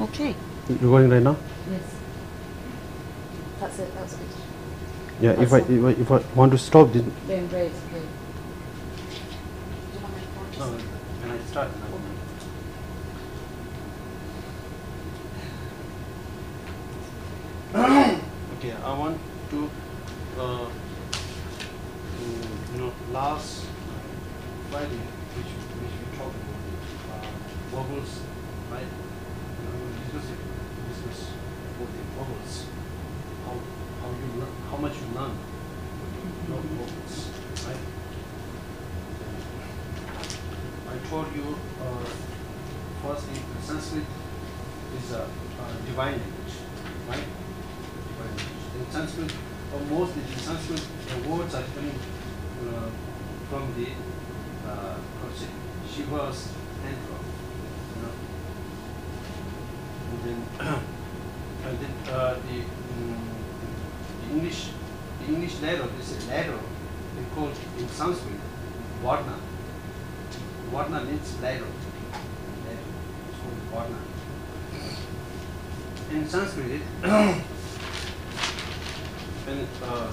Okay. You're going right now? Yes. That's it. That's good. Yeah, if I, if I if I want to stop this. Then great. Okay. can I start? okay, I want to, uh, you know, last Friday, which which we talked about uh, vowels, right? Uh, it, discuss about the vowels, how how you learn, how much you learn, not vowels, right? I told you uh, firstly Sanskrit is a, a divine language, right? Divine language. In Sanskrit, or mostly in Sanskrit, the words are coming uh, from the uh, Shiva's know. And then, and then uh, the, mm, the English, the English letter is a letter. They call in Sanskrit Varna. Varna means ladder. Ladder. It's called Varna. In Sanskrit, when uh,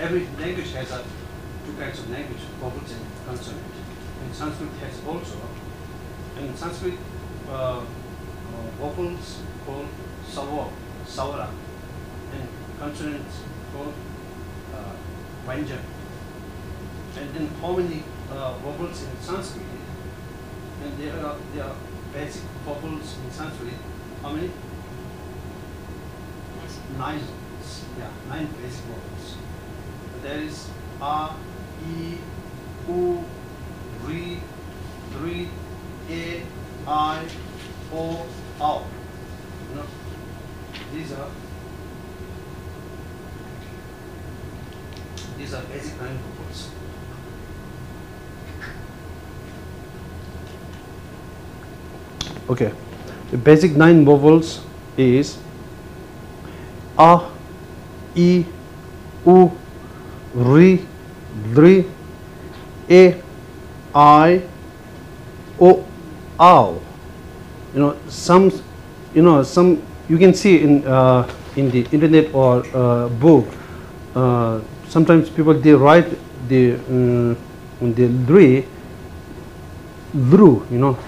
every language has a two kinds of language, vowels and consonant. And Sanskrit has also, in Sanskrit, uh, vowels called sawa, sawara, and consonants called uh, vanja. And then how many uh, vowels in Sanskrit? And there are there are basic vowels in Sanskrit. How many? Nine. Yeah, nine basic vowels. There is a, e, u, ri, ri, a, i, o, Oh. au. You know, these are these are basic nine vowels. Okay, the basic nine vowels is a, e, u, ri, dri, a, i, o. You know some, you know some you can see in uh, in the internet or uh, book. Uh, sometimes people they write the um, the dru, you know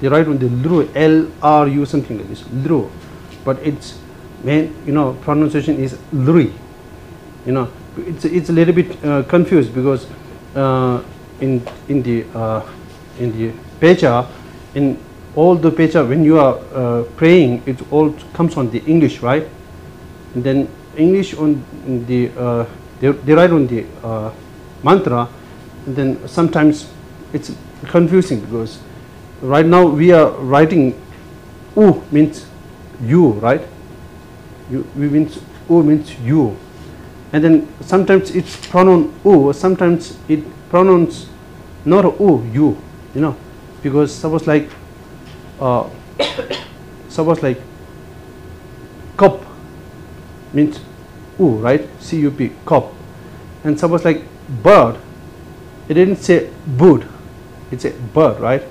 they write on the lru, L R U something like this, lru, but its main you know pronunciation is lri. You know it's it's a little bit uh, confused because uh, in in the uh, in the pecha in all the pecha when you are uh, praying it all comes on the English right? And then English on the uh, they, they write on the uh, mantra and then sometimes it's confusing because right now we are writing u means you right? You we means u means you. And then sometimes it's pronoun u sometimes it pronouns not u you you know? Because suppose like uh, suppose like cup means u right? C u p cup. And suppose like bird it didn't say bird it's a bird right?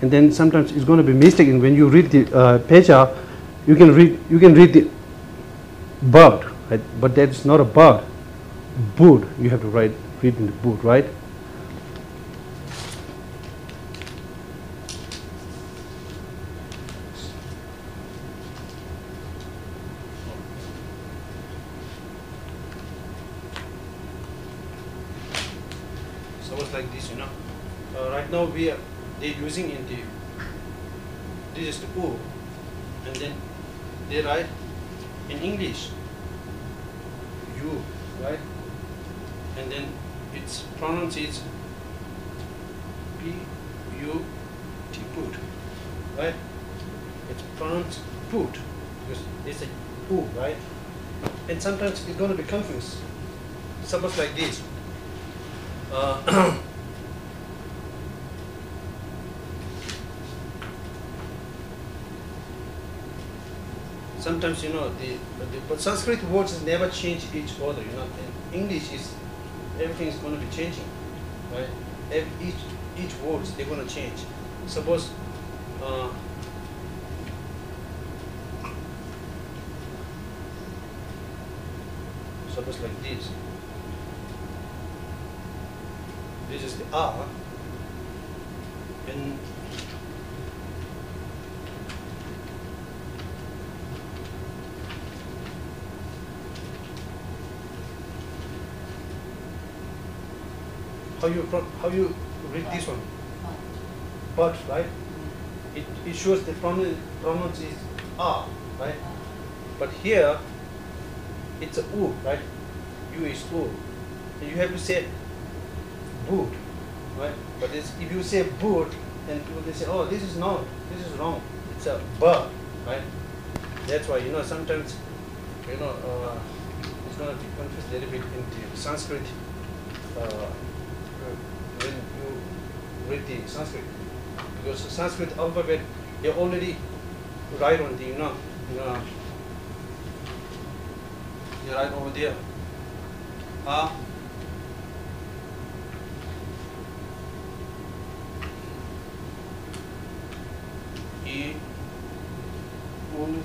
And then sometimes it's going to be mistaken when you read the uh, pecha you can read you can read the bird right? but that's not a bird. Bird you have to write read in the bird right so it's like this you know uh, right now we are they're using in the this is the O and then they write in English. You right? And then it's pronounced is P U T put right? It's pronounced put because it's a U right? And sometimes it's going to be confused. Suppose like this. Uh, sometimes you know the, the, but Sanskrit words never change each other. You know, and English is everything is going to be changing, right? Every, each each words they're going to change. Suppose. Uh, suppose like this. This is the R, and how you how you read this one? But right? It, it shows the pronoun pronounce is R, right? But here it's a U, right? U is U. And you have to say boot, right? But if you say boot, then people they say, oh, this is not, this is wrong. It's a bird, right? That's why you know sometimes, you know, uh, it's gonna be confused a little bit in the Sanskrit. Uh, read the Sanskrit, because Sanskrit alphabet they already write on the you know, you know you write over there. A E U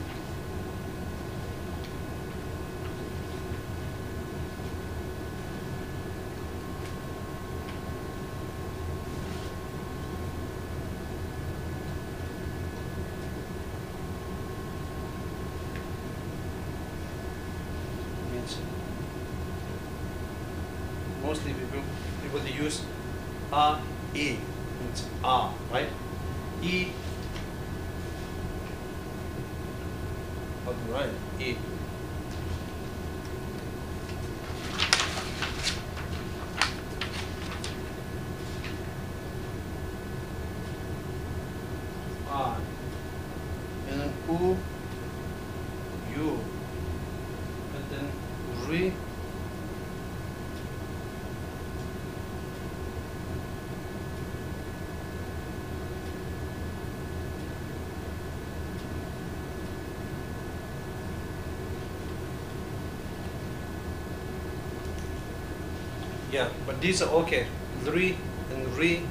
yeah but these are okay. Re and re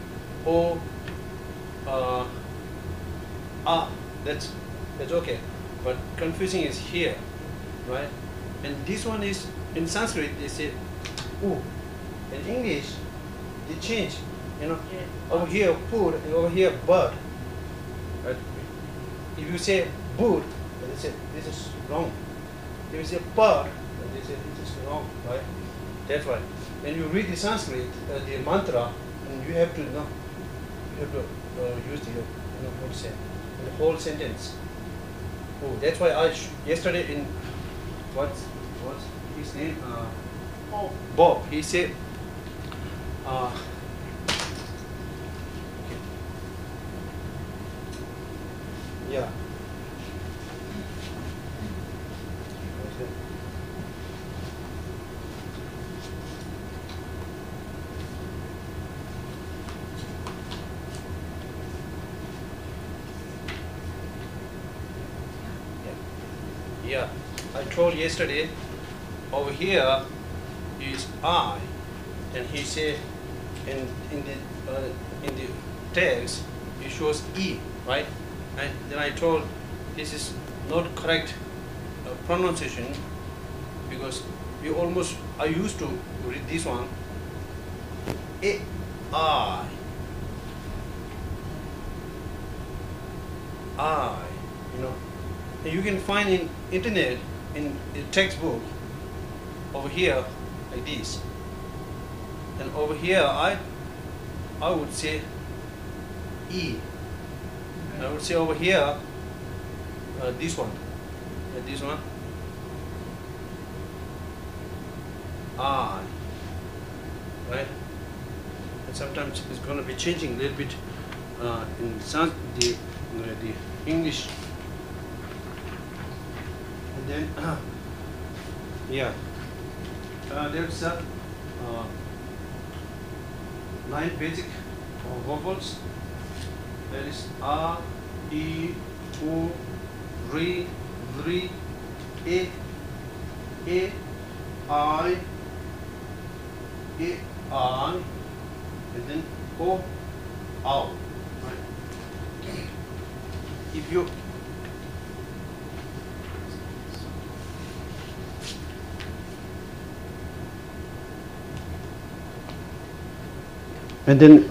o uh ah that's that's okay. But confusing is here right? And this one is in sanskrit they say ooh in english they change you know Yeah. over here food and over here bird. Right? If you say then they say this is wrong. If you say bird they say this is wrong right? That's why when you read the sanskrit uh, the mantra and you have to know you have to uh, use the you know what to say the whole sentence oh that's why i sh- yesterday in what's what's his name uh, Oh, Bob, he said, uh, okay. yeah. Okay. Yeah. Yeah, I told yesterday over here is I, and he said in in the uh, in the text it shows E, right? And then I told this is not correct uh, pronunciation because we almost I used to read this one A I I, you know. You can find in internet in the textbook over here like this. And over here I I would say E. And I would say over here uh, this one. And this one I. Right? And sometimes it's gonna be changing a little bit uh, in some the the English and then yeah. Uh, there's uh, uh, nine basic uh, vowels. That is a e u re re e e i e i and then o right? If you and then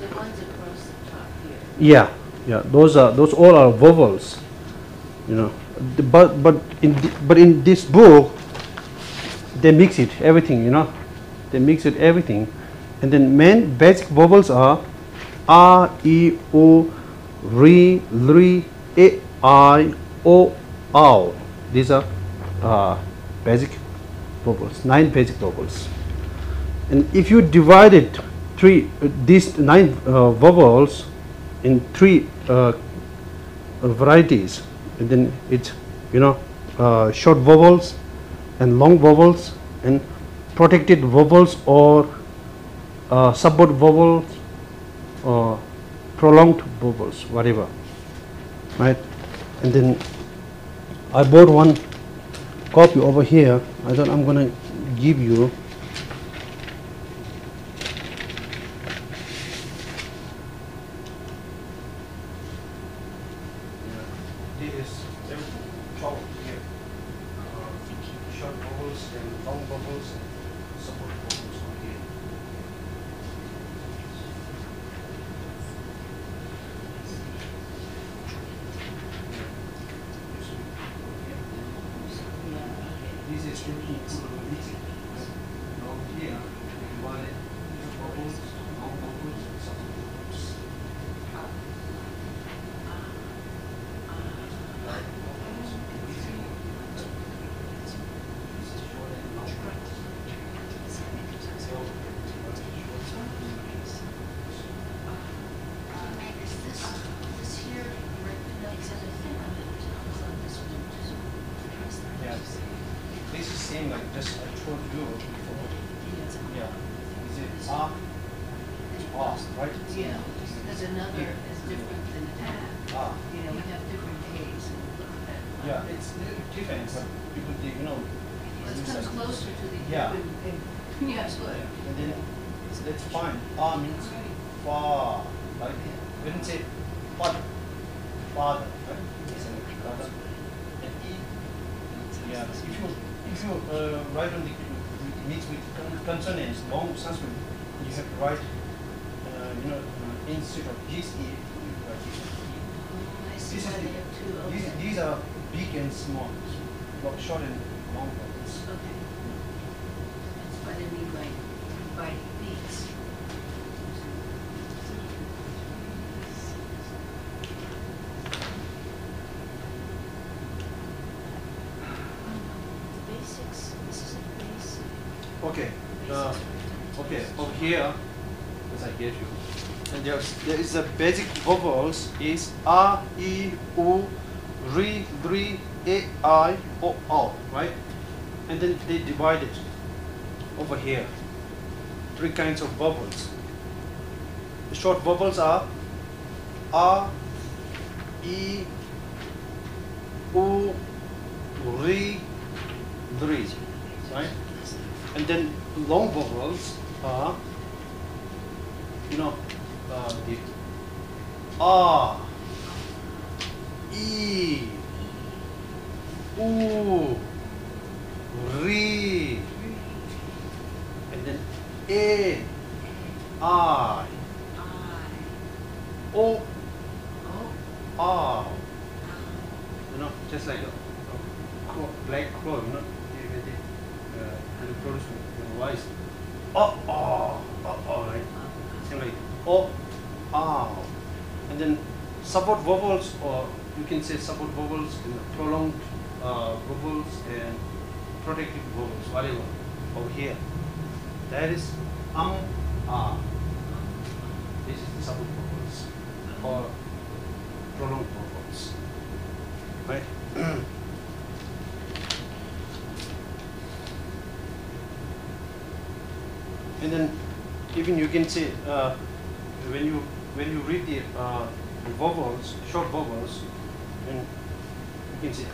yeah, yeah, those are those all are vowels, you know. The- But but in the, but in this book, they mix it everything, you know. They mix it everything, and then main basic vowels are a, e, o, re, e. These are uh, basic vowels, nine basic vowels. And if you divide it three uh, these nine uh, vowels in three uh, varieties, and then it's you know short vowels and long vowels and protected vowels or uh, subword vowels or prolonged vowels, whatever, right? And then I bought one copy over here. I thought I'm gonna give you. This is everything trouble here. Short bubbles and long bubbles and support bubbles on here. This is everything full of music. Now here, we divide bubbles, long bubbles, and support bubbles. Is this, this here, right, no, because I think I'm gonna on this one, just press that. Yeah. This is same like just I told you before. Yeah. Is it ah? Ah, right? Yeah, because another is different than that. Ah. You know, we have different days and look at that. Yeah, it's a little different, but people they you know. Let's use come that. closer to the. Yeah. Yes, good. And then it's, that's fine. Ah means far, right? When you say father, father, right? It's a father. And e, yeah. If you if you uh, write on the mix with con- consonants, long Sanskrit, you have to write, uh, you know, uh, instead of this e, you write this e. I see This is why the, they have two, these, okay. these are big and small, lo- short and long vowels. Okay. That's what I mean by, by beats. Basics, this is a basic. Okay. Uh, okay. Over here, as I gave you, and there's there is a basic vowels is a, e, u, ri, dri, e, i, o, o, right? And then they divide it over here. Three kinds of vowels. The short vowels are a, e, u, ri, dri, right? And then long vowels are, you know, uh, the ah, e, u, ri, and then a, i, o, Oh, ah. You know, just like a, a crow, black crow, you know, they, they, they, uh, they produce the voice. Oh, oh, oh, oh, right? Same like oh, ah. And then support vowels, or you can say support vowels, you know, prolonged uh, vowels and protected vowels, whatever, over here. That is um, ah. This is the support vowels, or prolonged vowels. Right? and then even you can say uh, when you when you read the uh, vowels, short vowels, and you can say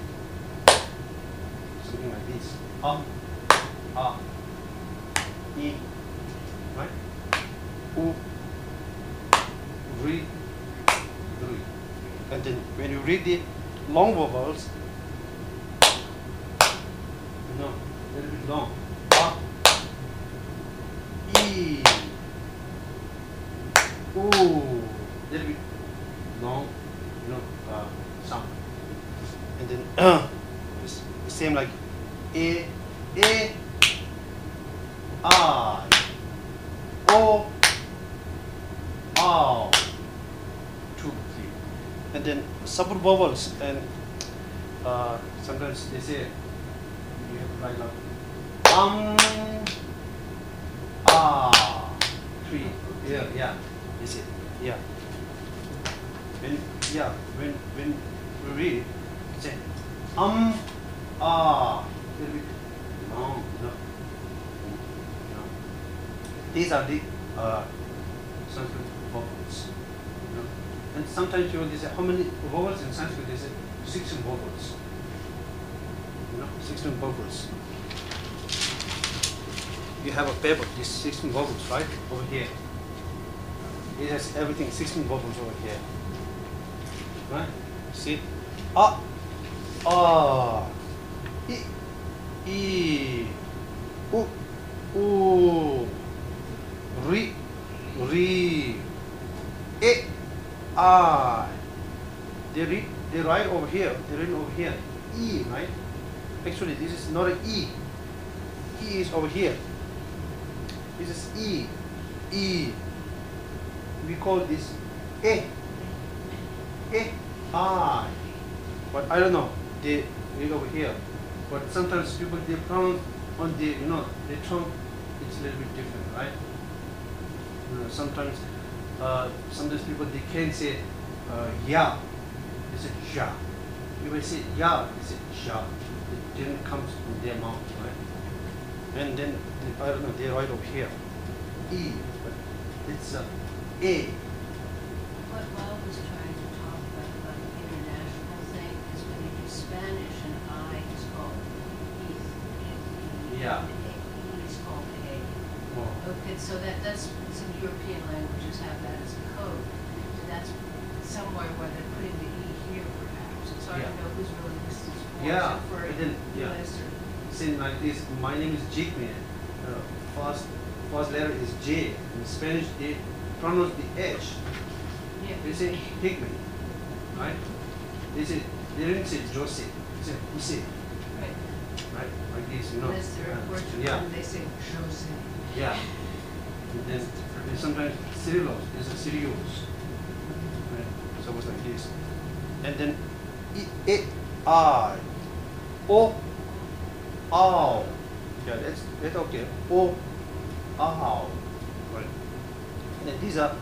something like this. Um, ah, e, right? U, re, dri. And then when you read the long vowels, you know, a little bit long. Ah, E, ooh, little bit long, you know, uh, sound. And then it's the same like a, a, I, o, ow, two, three. And then separate vowels and uh, sometimes they say you have to write like um, ah, three. Yeah, yeah. You see, yeah. When yeah, when when we read, say um, ah, little bit long, you know. You know. These are the uh, Sanskrit vowels. You know. And sometimes you they say how many vowels in Sanskrit? They say 16 vowels. You know, 16 vowels. You have a paper, these 16 vowels, right? Over here. It has everything, 16 vowels over here. Right? See? Ah, ah, i, e, u, u, ri, ri, e, I. They read, they write over here. They write over here. E, right? Actually, this is not an E. E is over here. This is E. E. We call this E. E. I. But I don't know. They read over here. But sometimes people they pronounce on the you know the tongue it's a little bit different, right? You know, sometimes uh, sometimes people they can say uh, yeah, they say ja. You may say yeah, they say ja. It didn't come from their mouth, right? And then I don't know, they write over here E, but it's uh, A. What Bob was trying to talk about, about the international thing, is when you do Spanish and I is called E. E- Yeah. and A- E is called A. Oh, Okay, so that, that's, some European languages have that as a code. So that's somewhere where they're putting the E here perhaps. So I don't Yeah. know who's really this is for. Is Yeah, it for but then- yeah. US or? Saying like this, my name is Jigme. Uh, first, first letter is J. In Spanish, they pronounce the H. Yeah. They say Higme, right? They say they didn't say Jose. They say Jose, Right. right? Like this, you know. Unless they're Uh, Portuguese, yeah, they say Jose. yeah. And then and sometimes Cyrillos, there's a Cyrillos. Right? So it was like this. And then E, E, I, O, ow. Yeah, that's, that's okay. O, ow. Right. And these are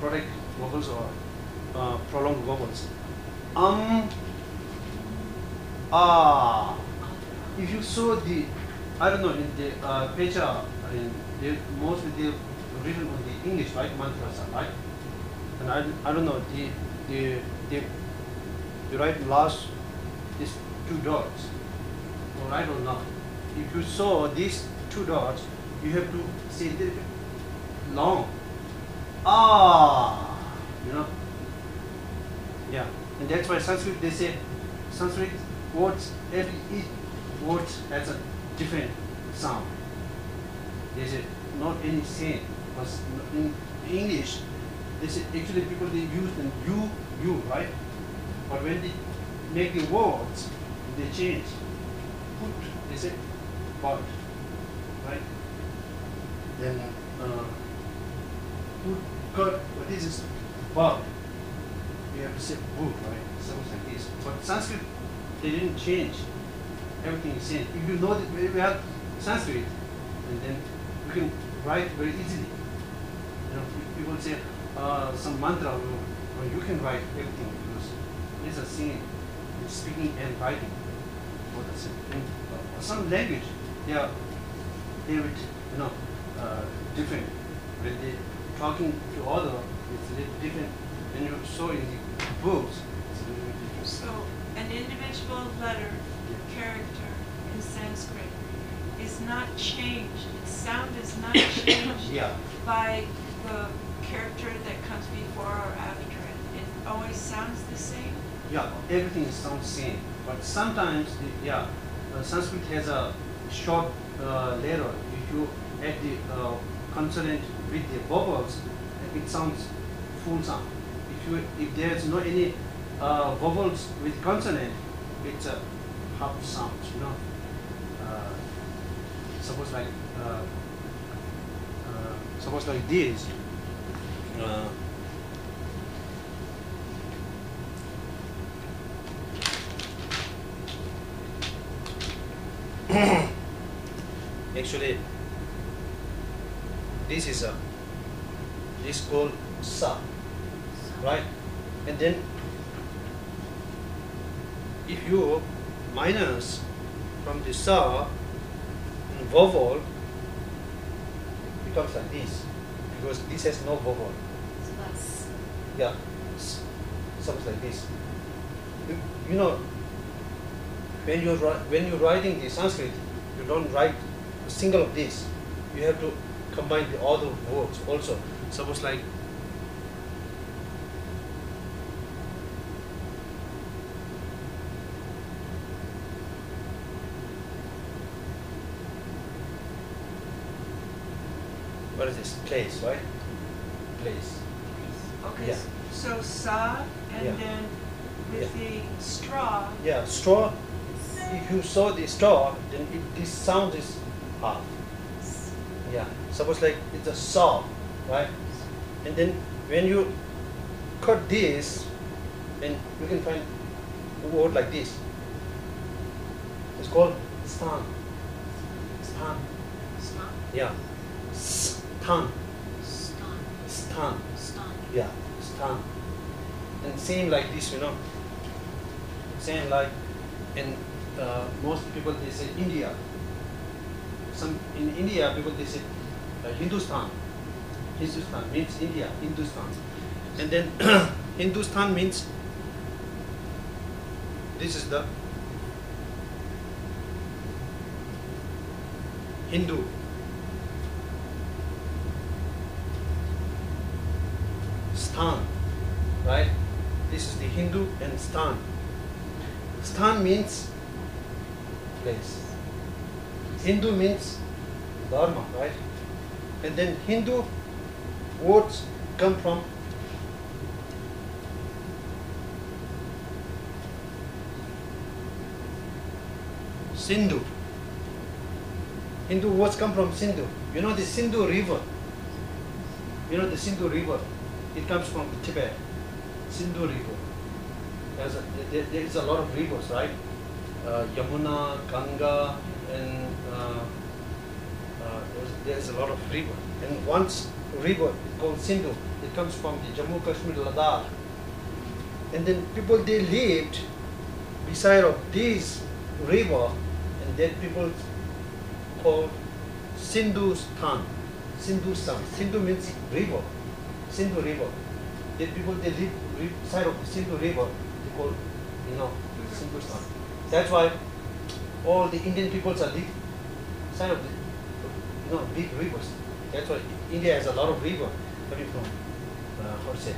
product vowels or uh, prolonged vowels. Um, ah. If you saw the, I don't know, in the uh, Pecha, in they mostly they written on the English, right? Mantras, right? And I, I don't know, the, the, the, the right last is two dots. Or right or not. If you saw these two dots, you have to say bit long. Ah, you know. Yeah, and that's why Sanskrit they say Sanskrit words every each word has a different sound. They say not any same. But in English, they say actually people they use the you you right, but when they make the words, they change. Put they say right. Then uh, cut. What is this? But you have to say book, right? Something like this. But Sanskrit, they didn't change. Everything is same. If you know that we have Sanskrit, and then you can write very easily. You know, people say uh, some mantra, well, you can write everything because it's a same. It's speaking and writing. What is it? And, uh, some language, they are, they would, you know, uh, different. When they talking to other, it's a little different. When you saw in the books, it's a little different. So an individual letter, character in Sanskrit is not changed, its sound is not changed Yeah, by the character that comes before or after it. It always sounds the same. yeah, everything sounds the same. But sometimes, the, yeah, uh, Sanskrit has a short uh, letter. If you add the uh, consonant with the vowels, it sounds full sound. If you if there's no any uh, vowels with consonant, it's a half sound. You know. Uh, suppose like uh, uh, suppose like this. Actually this is a this called sa right? And then if you minus from the sa in vowel becomes like this. Because this has no vowel. Yeah. Something like this. You, you know when you're when you're writing the sanskrit you don't write single of this you have to combine the other words also suppose like what is this place right place Okay, Yeah. so sa, and Yeah. then with Yeah. the straw, Yeah, straw. If you saw the straw, then it, this sound is half. Yeah. Suppose like it's a saw, right? And then when you cut this, then you can find a word like this. It's called stan. Stan. Stop, Yeah. Stan. stop, Stan. stop. Yeah, stan. And same like this, you know. Same like in uh, most people they say India. Some in India people they say uh, Hindustan. Hindustan means India, Hindustan. And then Hindustan means this is the Hindu. Stan, right? This is the Hindu and Stan. Stan means place. Hindu means dharma, right? And then Hindu words come from Sindhu. Hindu words come from Sindhu. You know the Sindhu river. You know the Sindhu river. It comes from Tibet. Sindhu river. There's a, there, there is a lot of rivers, right? Uh, Yamuna, Ganga, and uh, uh, there's, a lot of river. And once river called Sindhu, it comes from the Jammu Kashmir, Ladakh. And then people they lived beside of this river, and then people called Sindhustan. Sindhustan. Sindhu means river. Sindhu river. The people they live ri- side of the Sindhu river, they call, you know, Sindhustan. That's why all the Indian peoples are live side of the, you know, big rivers. That's why India has a lot of river coming from, uh, how to say,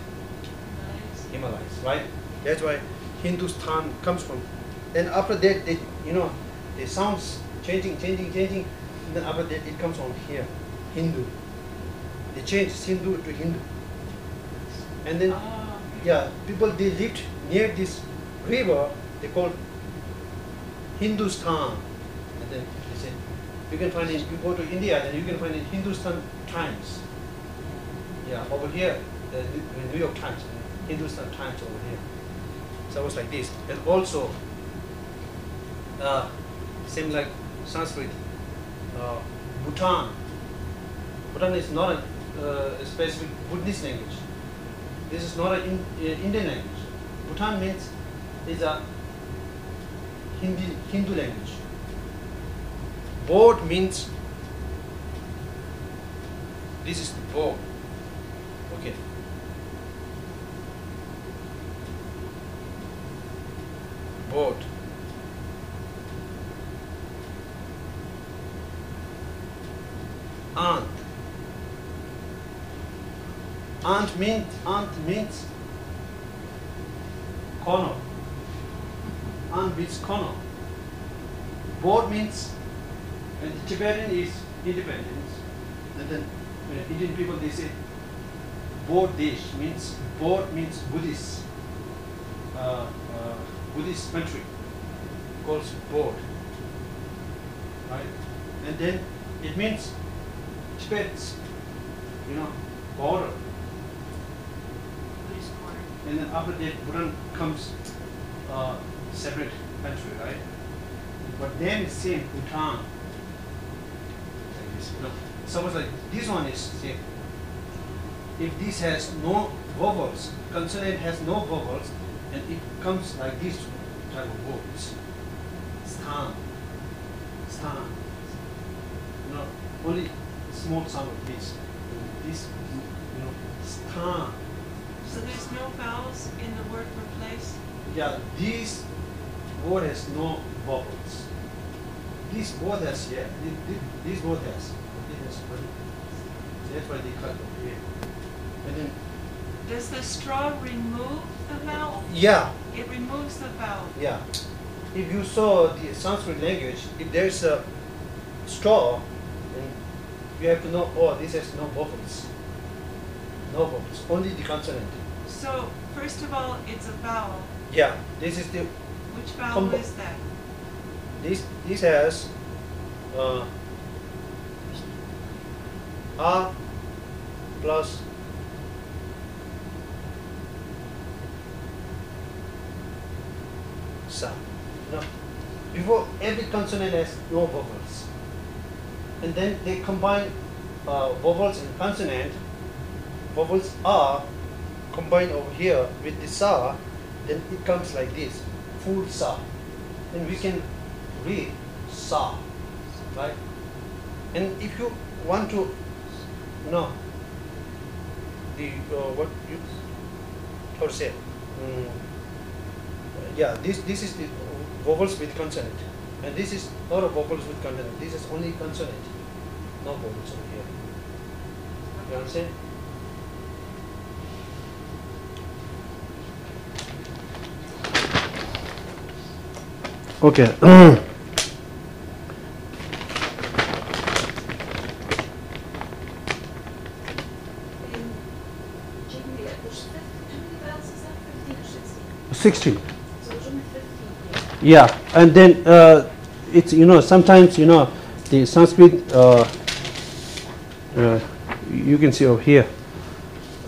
Himalayas, right? That's why Hindustan comes from. Then after that, they, you know, the sounds changing, changing, changing. And then after that, it comes from here, Hindu. They change Hindu to Hindu. And then, ah, yeah, people they lived near this river. They called Hindustan. And then they said, you can find it. You go to India, then you can find it Hindustan Times. Yeah, over here, the New- York Times, Hindustan Times over here. So it was like this. And also, uh, same like Sanskrit, uh, Bhutan. Bhutan is not a, uh, specific Buddhist language. This is not an in, uh, Indian language. Bhutan means is a Hindi, Hindu language. Board means this is the board. Okay. Board. Aunt. Aunt means aunt means corner. Means corner. Board means and the Tibetan is independence. And then uh, Indian people they say Bodhish means Bod means Buddhist. Uh, uh, Buddhist country calls Bod. Right? And then it means Tibet's, you know, border. And then after that, Bhutan comes uh, separate country, right? But then is same, Bhutan. Like this, you know. Suppose like this one is same. If this has no vowels, consonant has no vowels, and it comes like this type of words. Stan. Stan. You know, only small sound of this. This, you know, stan. So there's no vowels in the word replace? Yeah, this word has no vowels. This word has, yeah, this, this word has. This has one. That's why they cut here. And then, Does the straw remove the vowel? yeah, It removes the vowel. yeah. If you saw the Sanskrit language, if there's a straw, then you have to know, oh, this has no vowels. No vowels, only the consonant. So, first of all, it's a vowel. Yeah, this is the, Which vowel is that? this, this has, uh, a plus sa. No. Before every consonant has no vowels. And then they combine uh, vowels and consonant. Vowels are combined over here with the sa, then it comes like this, full sa. Then we can read sa, right? And if you want to know the uh, what you or say, mm, yeah, this this is the vowels with consonant, and this is not a vowels with consonant. This is only consonant, no vowels over here. You understand? Okay. In Jigmeet, there's fif- how many vowels is that? Fifteen or sixteen? 16. So there's only fifteen here. Yeah, and then uh, it's you know sometimes you know the Sanskrit uh, uh, you can see over here.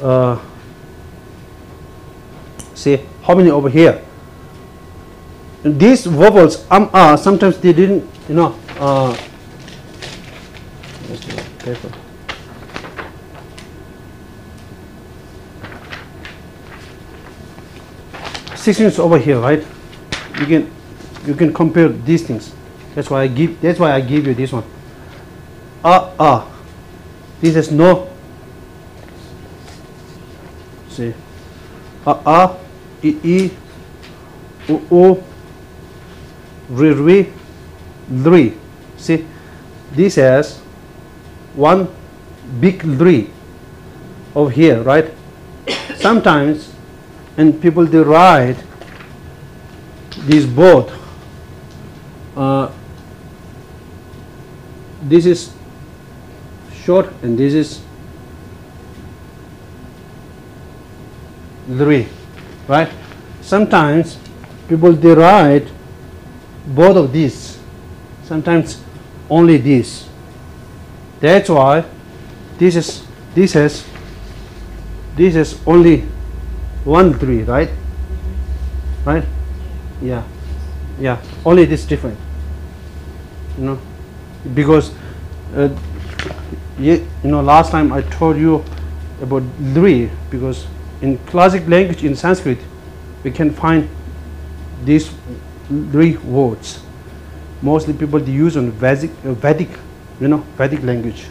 Uh, see how many over here? These vowels um ah sometimes they didn't you know uh, careful. Sixteen is over here, right? You can you can compare these things. That's why I give that's why I give you this one. Ah ah. This is no. See. Ah ah. I i. U u. Ri ri. Lri. See. This has one big lri over here, right? Sometimes, and people they this these both. Uh, this is short and this is three, right? Sometimes people write both of these, sometimes only this. That's why this is this has this is only one three, right? Right? Yeah, yeah. Only this different. You know, because uh, ye, you know last time I told you about three because in classic language in Sanskrit we can find these three words. Mostly people they use on Vedic, uh, Vedic, you know, Vedic language.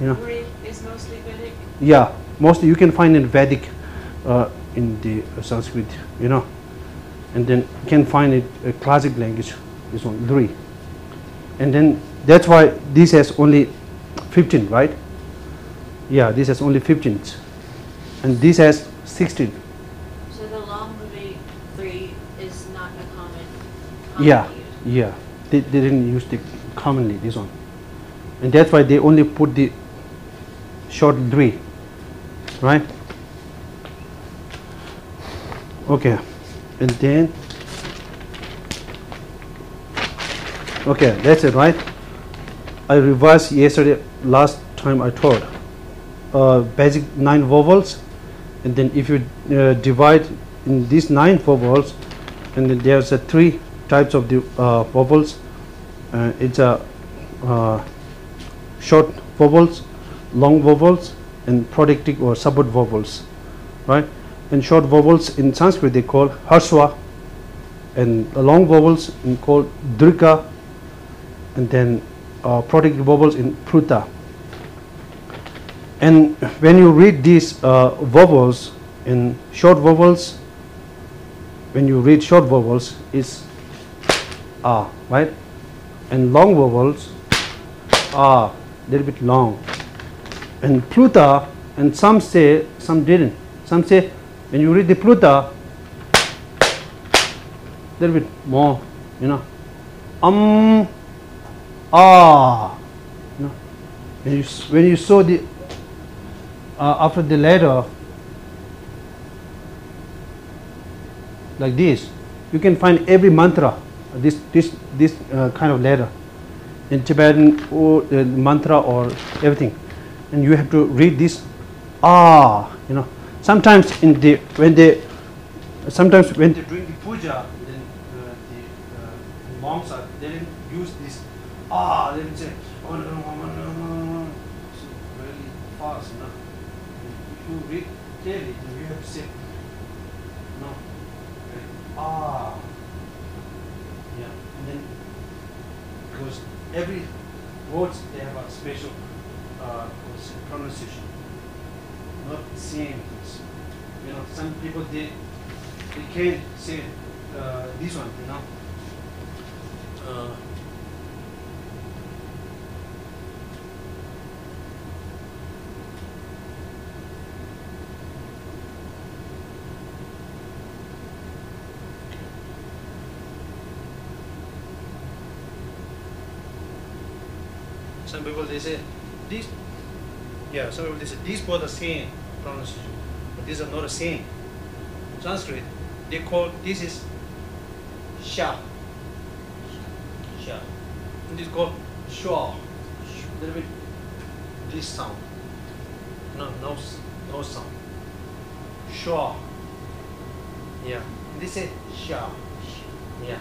You know. Ri is mostly Vedic. Yeah, mostly you can find in Vedic, uh, in the uh, Sanskrit, you know, and then you can find it uh, classic language, this one three, and then that's why this has only 15, right? Yeah, this has only 15, and this has 16. So the long movie three is not a common. Yeah, yeah, they, they didn't use the commonly this one, and that's why they only put the short three. right? Okay, and then okay, that's it, right? I revised yesterday. Last time I taught uh, basic nine vowels, and then if you uh, divide in these nine vowels, and then there's a three types of the uh, vowels. Uh, it's a uh, short vowels, long vowels, and productive or subword vowels, right? And short vowels in Sanskrit they call hrasva, and long vowels in called dirgha, and then uh, productive vowels in pluta. And when you read these uh, vowels in short vowels, when you read short vowels, is ah, right? And long vowels are a little bit long. And Pluta, and some say, some didn't. Some say, when you read the Pluta, little bit more, you know. Um, ah, you know. When you, when you saw the, uh, after the letter, like this, you can find every mantra, this, this, this uh, kind of letter in Tibetan or uh, mantra or everything, and you have to read this ah, you know. Sometimes in the when they, sometimes when they're doing the puja, then uh, the uh, monks are they didn't use this ah, they didn't say oh no no no no no no, it's really fast, know. If you read clearly, then you have to say no, ah, yeah, and then because every words they have a special uh, pronunciation, not same. You know, some people they they can't say uh, this one, you know. Uh, some people they say these yeah some people they say these both are same pronunciation but these are not the same sanskrit they call this is sha. Sha. And this is called shwa little bit this sound. No no no sound. Shwa yeah. This is sha. Yeah.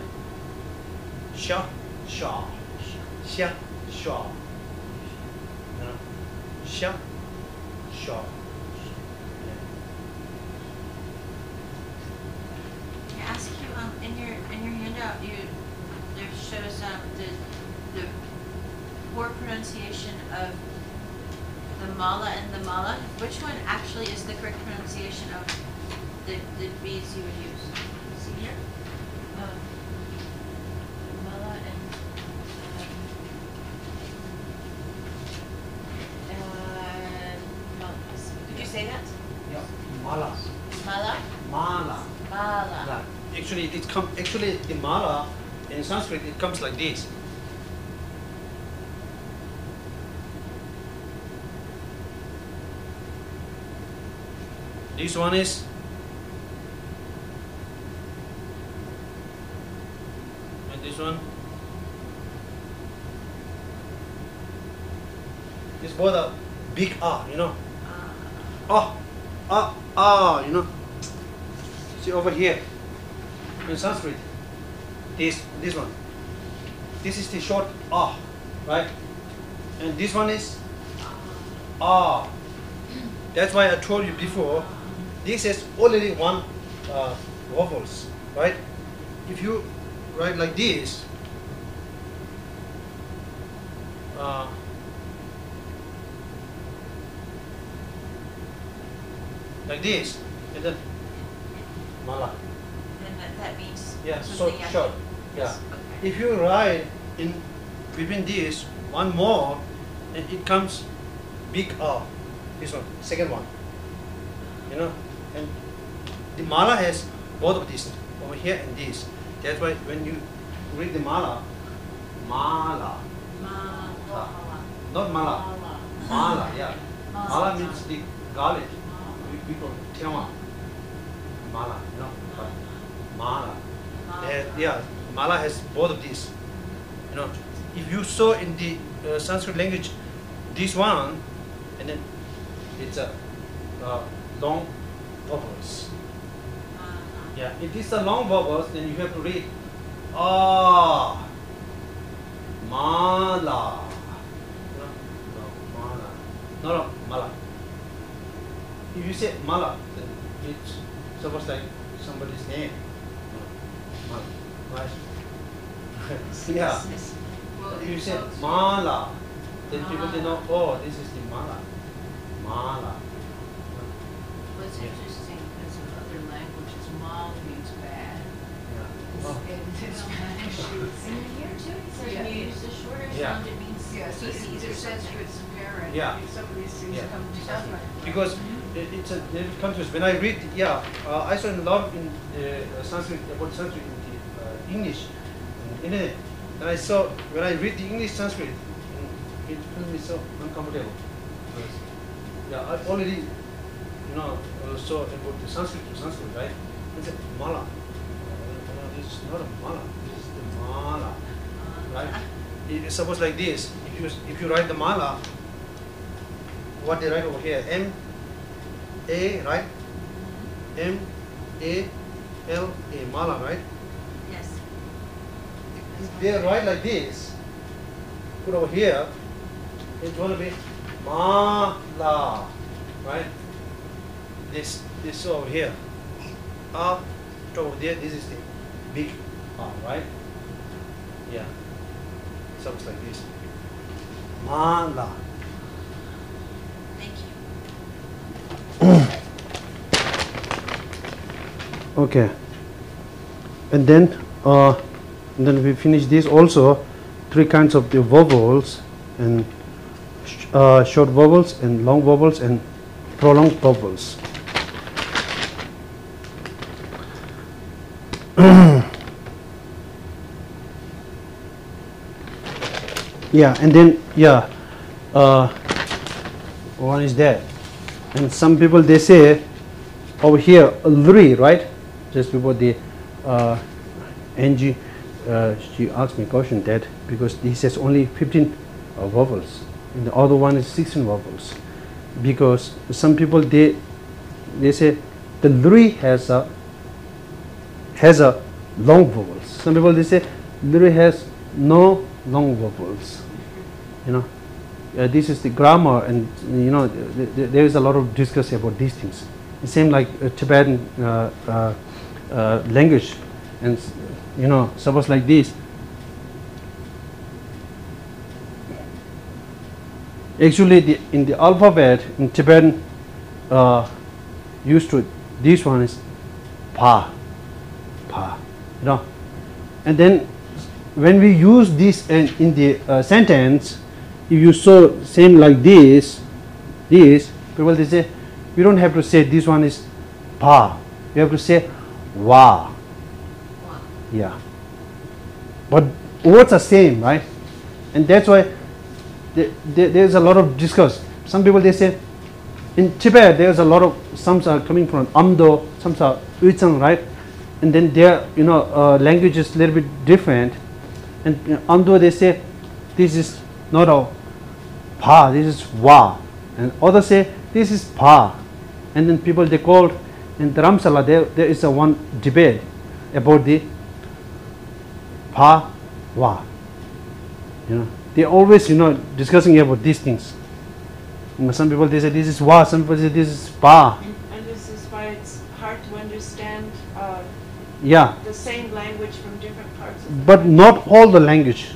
Sha. Sha. Sha. Sha sha, sha. Yeah. I ask you, um, in your, in your handout, you, there shows, um, the, the poor pronunciation of the mala and the mala. Which one actually is the correct pronunciation of the, the beads you would use? See here? Um, Mala and, um, uh, mala. Did you say that? Yeah, mala. Mala? Mala. Mala. Yeah. Actually, it come. Actually, the mala in Sanskrit it comes like this. This one is. And this one. This both are big ah, you know. Ah, ah, ah, you know. See over here in Sanskrit, this this one. This is the short ah, right? And this one is ah. That's why I told you before. This is already one uh, vowels, right? If you write like this, uh, like this, and then mala. Then that, that means Yeah, so something short. Yeah. Okay. If you write in between these one more, it, it comes big R. This one, second one. You know, and the mala has both of these over here and this. That's why when you read the mala, mala, Mala. not mala, Mala. mala, yeah. Mala. Mala means the garlic. we, we call Tiawa. Mala, you know, but Mala. Uh, yeah, Mala has both of these. You know, if you saw in the uh, Sanskrit language, this one, and then it's a uh, long vowels. Uh-huh. Yeah, if these a long vowels, then you have to read ah, mala. No, no, mala. No, no, mala. If you say mala, then it's supposed like somebody's name. No, mala, right? yeah. Well, you said mala, then people they know, oh, this is the mala. Mala. What's Yeah. interesting, because in other languages, mal means bad. Yeah. Oh. And in Spanish, it's, And here too, it says Yeah. when you use the shorter Yeah. sound, it means yeah, so it's species either or something. Sanskrit, Sankara, Yeah. some of these things Yeah. come together. because it, it's a little confused. When I read, yeah, uh, I saw a lot in uh, Sanskrit about Sanskrit in the English, in it. And I saw when I read the English Sanskrit, mm, it feels me so uncomfortable. Yeah, I already, you know, uh, saw about the Sanskrit to Sanskrit, right? It's a mala. Uh, this not a mala. it's the mala, right? It's supposed like this. If you if you write the mala, what they write over here, M A, right? M A L A, mala, right? Yes. If they write like this, put over here, it's going to be mala, right? This this over here, up over there. This is the big R, right? Yeah, sounds like this. Mala. Thank you. Okay. And then, uh, and then we finish this also, three kinds of the vowels and sh- uh, short vowels and long vowels and prolonged vowels. yeah, and then yeah, uh, one is there and some people they say over here three right just before the uh, Angie uh, she asked me question that because he says only 15 uh, vowels and the other one is 16 vowels. Because some people they they say the three has a has a long vowels. Some people they say three has no long vowels you know. Uh, this is the grammar and you know th- th- there is a lot of discussion about these things. The same like uh, tibetan uh, uh, language and you know suppose like this. Actually the, in the alphabet in tibetan uh, used to this one is pa pa you know. And then when we use this in, in the uh, sentence if you saw same like this this people they say we don't have to say this one is pa. You have to say wa. Yeah. But words are same right? And that's why there, there, there's a lot of discuss some people they say in tibet there's a lot of some are coming from amdo some are Uyghur, right? And then their you know uh, language is a little bit different. And you know, amdo they say this is not a pa this is wa. And others say this is pa. And then people they called in Dharamsala there, there is a one debate about the pa wa you know they always you know discussing about these things. You know, some people they say this is wa some people say this is pa. And and this is why it's hard to understand uh, yeah. the same language from different parts of the but not all the language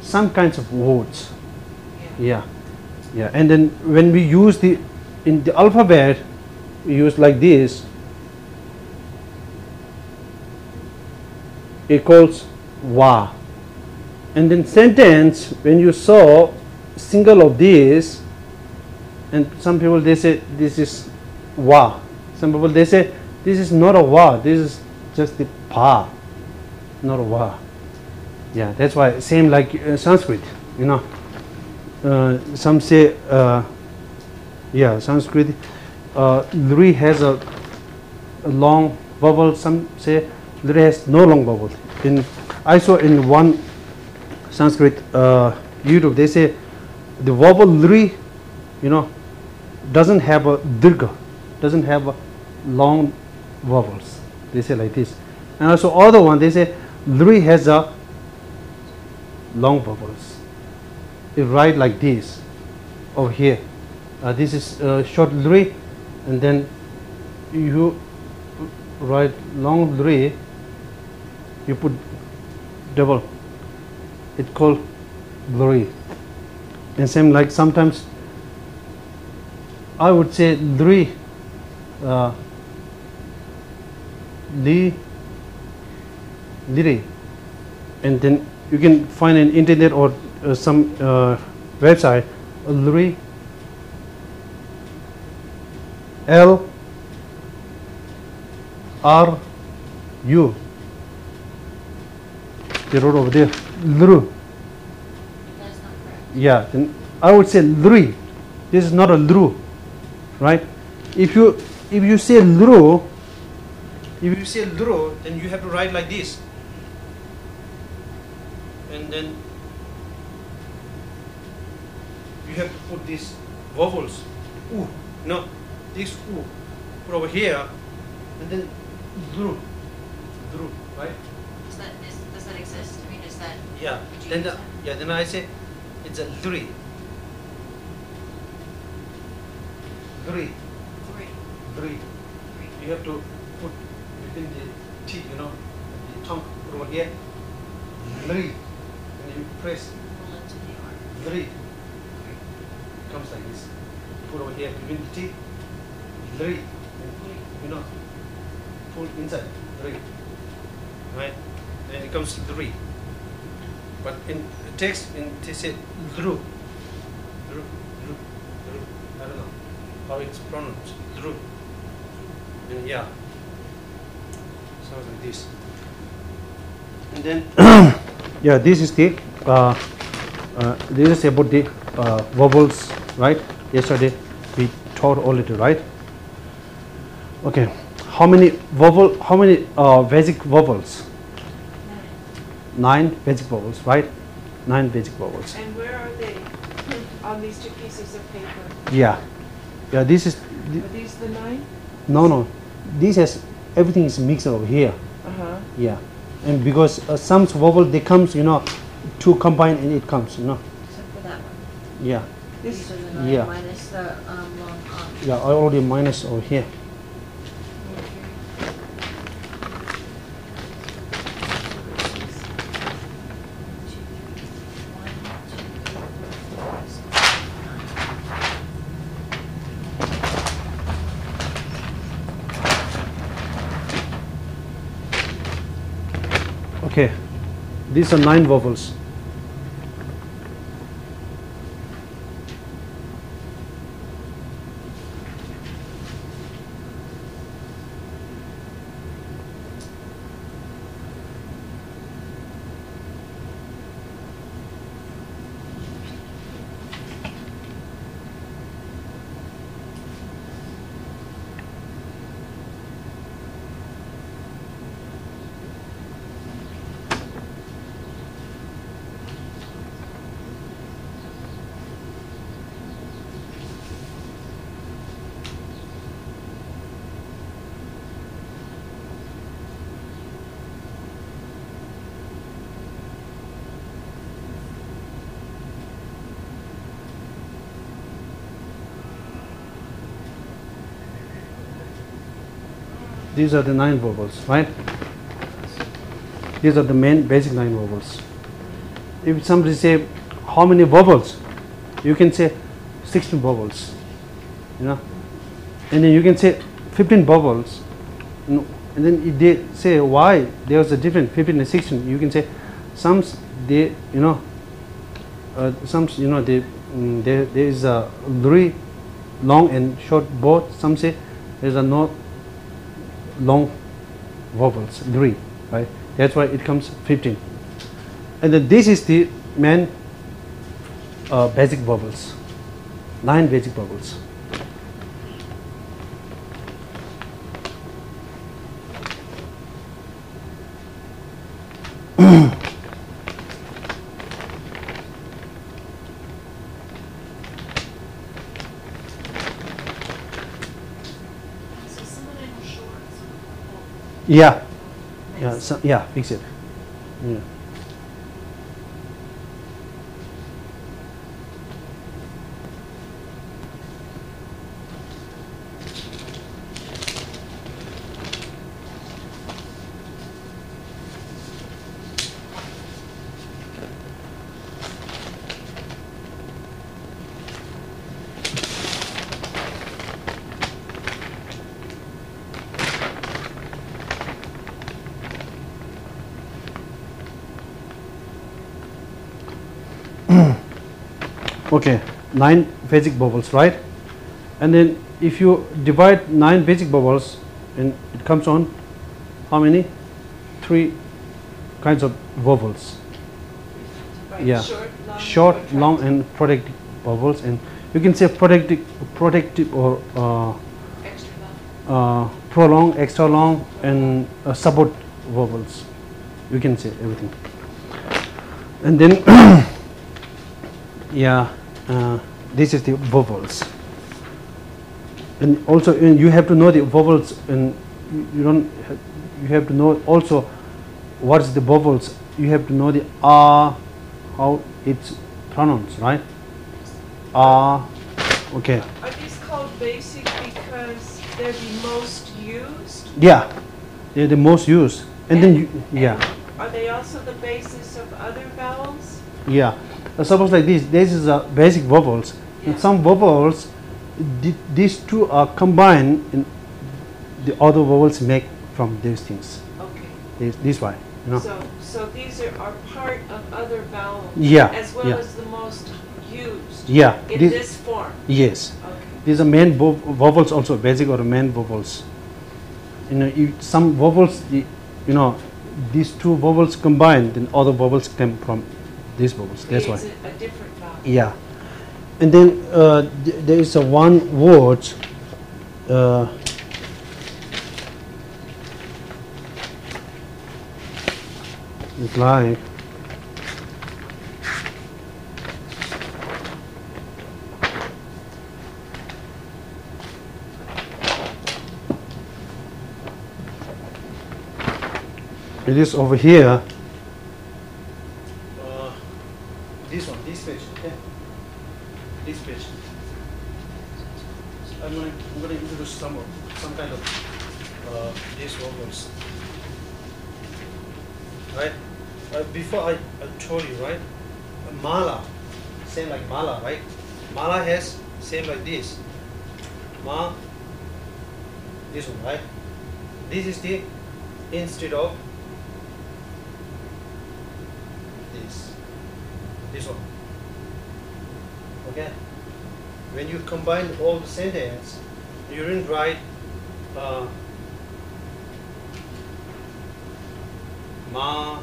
some kinds of words. Yeah. yeah. Yeah. And then when we use the in the alphabet we use like this. Equals wa and then sentence when you saw single of this and some people they say this is wa some people they say this is not a wa this is just the pa not a wa yeah that's why same like uh, sanskrit you know uh, some say uh, yeah sanskrit uh, has a, a long vowel. Some say Lri has no long vowel. In I saw in one Sanskrit uh, YouTube they say the vowel Lri, you know, doesn't have a dirgha, doesn't have a long vowels. They say like this. And also other one they say Lri has a long vowels. It write like this over here. Uh, this is uh, short Lri and then you write long Lri, you put double. It called Lri. And same like sometimes I would say Lri, uh, Li, Liri, and then you can find an internet or uh, some uh, website Lri, L, R, U. They wrote over there Lru. Yeah, then I would say Lri. This is not a Lru, right? If you if you say Lru, if you say Lru, then you have to write like this, and then you have to put these vowels. Ooh, no, this ooh, put over here, and then Lru, Lru, right? Does that, is, does that exist? I mean, is that? Yeah. Then the, yeah, then I say it's a three. Three, Three, three. You have to put between the teeth, you know, the tongue put over here. Three. And you press Roll into the three. Comes like this. Put over here between the teeth. Three. You know, pull inside. Three. Right? Then it comes to three. But in the text, in they say dhru. Dhru, dhru, dhru. I don't know how it's pronounced. Dhru. And yeah. Sounds like this. And then, yeah, this is the, uh, uh, this is about the uh, vowels, right? Yesterday we taught already, right? Okay. How many vowel, how many uh, basic vowels? Nine basic vowels, right? Nine basic vowels. And where are they on these two pieces of paper? Yeah. Yeah, this is, Are these the nine? no, no. This has, everything is mixed over here. Uh-huh. Yeah. And because uh, some vowel, they comes, you know, two combined and it comes, you know. Except for that one. Yeah. This, is the nine Yeah. minus the, um, long R. Yeah, I already minus over here. Okay. These are nine vowels. These are the nine vowels, right? These are the main basic nine vowels. If somebody say how many vowels, you can say 16 vowels, you know, and then you can say 15 vowels, you know, and then if they say why there's a difference 15 and 16, you can say some they you know, uh, some you know they mm, there there is a very long and short both. Some say there's a no long vowels, gri, right? That's why it comes 15. And then this is the main uh, basic vowels, nine basic vowels. Yeah. Yeah, so, yeah, fix it. Yeah. Okay, nine basic vowels, right? And then if you divide nine basic vowels, and it comes on how many? Three kinds of vowels. Right, Yeah. Short, long. Short, long, and protective vowels, and you can say protective, protective or uh, Extra long. uh, prolong, extra long, and uh, support vowels. You can say everything. And then, yeah, uh, this is the vowels. And also, uh, you have to know the vowels, and you- don't. ha- You have to know also what is the vowels. You have to know the ah, how it's pronounced, right? Ah, okay. Are these called basic because they're the most used? Yeah, they're the most used. And then you, yeah, Are they also the basis of other vowels? yeah. Suppose like this, this is a basic vowels. Yeah. And some vowels, th- these two are combined, and the other vowels make from these things. Okay. This, this way, you know. So, so these are, are part of other vowels? Yeah, As well yeah. as the most used? Yeah, In this- this form? Yes, Okay. these are main vowels also basic or main vowels. You know, you, some vowels, you know, these two vowels combined, then other vowels come from these vowels. That's why. A, different? Yeah, and then uh, th- there is a one word. Uh, it's like it is over here. Uh, this one, this page, okay? This page. I'm going to I'm going to introduce some of, some kind of uh, these vowels. Right? Uh, before I, I told you, right? Uh, mala, same like mala, right? Mala has same like this. Ma, this one, right? This is the instead of this. This one. Okay? When you combine all the sentence, you didn't write uh, ma,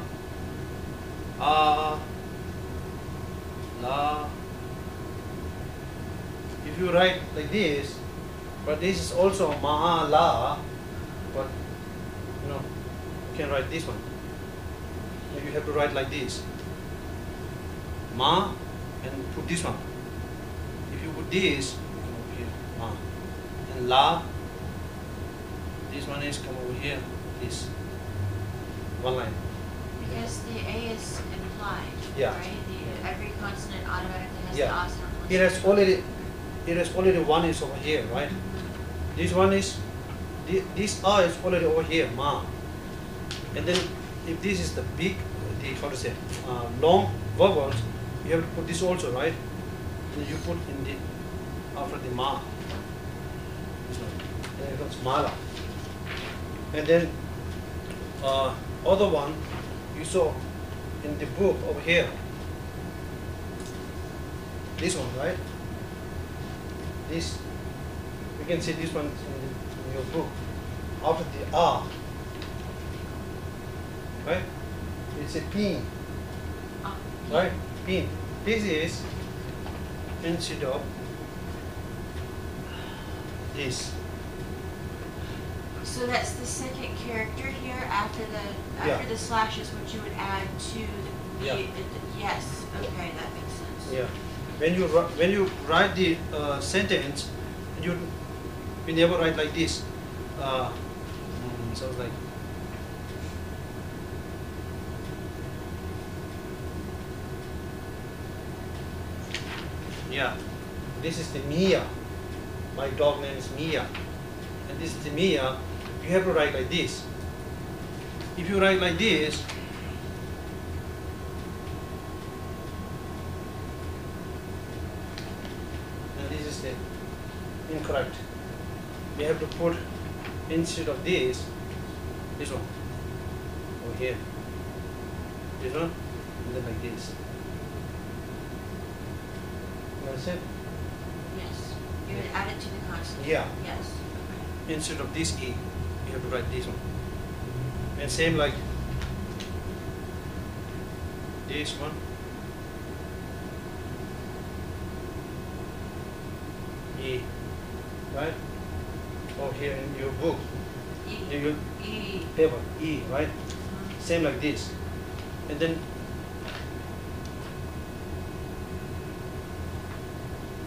a, la. If you write like this, but this is also ma, la, but you know, you can write this one. You have to write like this. Ma and put this one. If you put this, come over here, ma. And la, this one is come over here, this. One line. Because the A is implied, Yeah. right? The, every consonant automatically has Yeah. the sound. It has already, it has already one is over here, right? This one is, this R is already over here, ma. And then if this is the big, the how to say, uh, long vowels, you have to put this also, right? And you put in the after the ma. One, then it mala. And then uh, other one you saw in the book over here. This one, right? This, you can see this one in, the, in your book. After the R, right? It's a pin, Ah, right? Pin. This is instead of this. So that's the second character here after the, Yeah. after the slash is what you would add to the, Yeah. the- the- yes, okay, that makes sense. Yeah. When you when you write the uh, sentence, you we never write like this. Uh, mm, so it's like. Yeah, this is the Mia. My dog name is Mia, and this is the Mia. You have to write like this. If you write like this, and this is the incorrect. We have to put instead of this, this one over here. This one, and then like this. You understand? Yes, you would add it to the constant Yeah. Yes, okay. Instead of this E, you have to write this one. And same like this one. E, right? Over here in your book, E, you, you E, E, right? Same like this. And then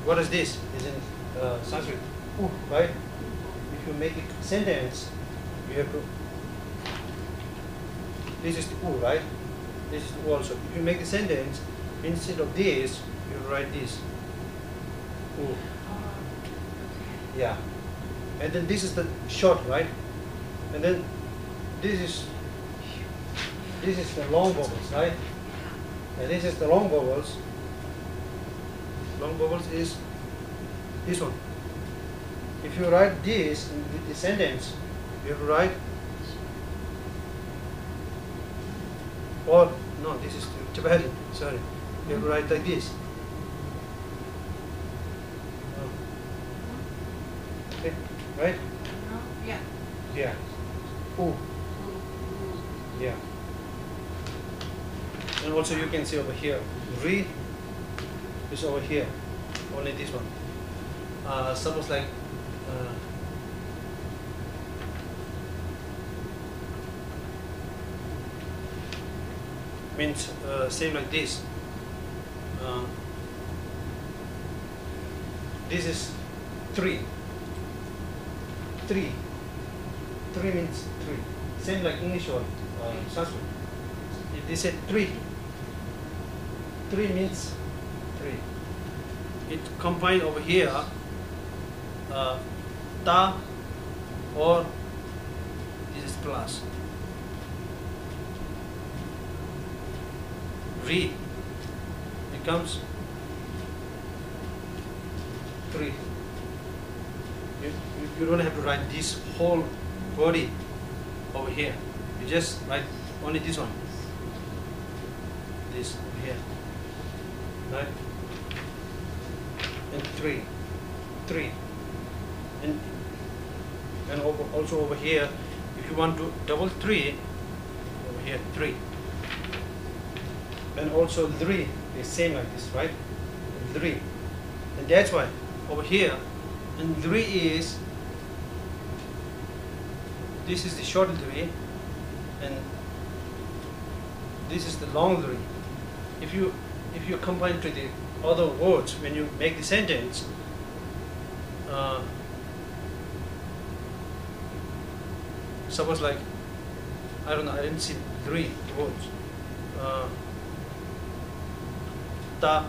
what is this? Is in uh, Sanskrit, right? If you make a sentence, you have to. This is the u, right? This is u also. If you make the sentence, instead of this, you write this. U. Oh. Yeah. And then this is the short, right? And then this is this is the long vowels, right? And this is the long vowels. Long vowels is this one. If you write this in the- the sentence, you have to write or no, this is Tibetan, sorry. You have to write like this. Oh. Okay, right? No, yeah. Yeah. Ooh. Ooh, ooh. Yeah. And also you can see over here, re is over here, only this one. Uh, suppose like, uh, means uh, same like this. Uh, this is three. Three. Three means three. Same like English or uh. If they said three, three means three. It combine over here, uh, ta or this is plus. Re becomes three. You, you, you don't have to write this whole body over here. You just write only this one. This over here. Right? And three. Three. And and over, also over here, if you want to double three, over here, three. And also three is same like this, right? Three. And that's why over here, and three is this is the short three, and this is the long three. If you if you combine to the other words when you make the sentence, uh, suppose like I don't know, I didn't see three words. Uh, ta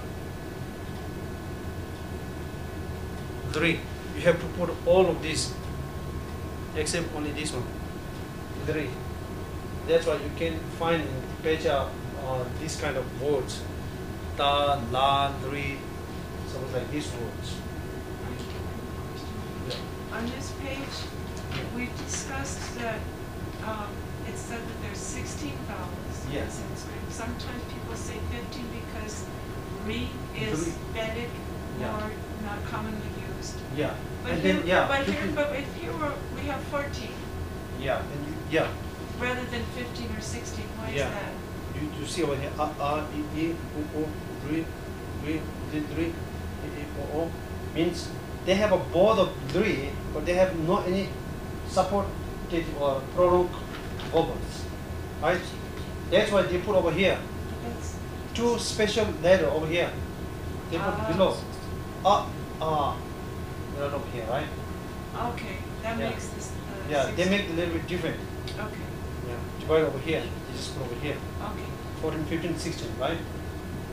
three. You have to put all of these except only this one. Three. That's why you can find in Pecha uh, this kind of words. Ta, la, three, something like these words. Yeah. On this page, we discussed that, um, it said that there's sixteen vowels in Yes. Sanskrit. Sometimes people say fifteen because re is. Vedic Yeah. or not commonly used. Yeah. But and here, then yeah. but here, but if here we're, we have fourteen yeah. And you, yeah. rather than fifteen or sixteen, why is that? You, you see over here, a, a, i, i, u, u, ri, ri, di, dri, i, i, o, o, means they have a board of three, but they have not any support repetitive or prolonged vowels, right? That's why they put over here two special letter over here. They put Ah. below. Ah, ah, right over here, right? Okay, that Yeah. makes this, uh. Yeah, they make it a little bit different. Okay, Yeah, divide over here. You just put over here. okay, 14, 15, 16, right?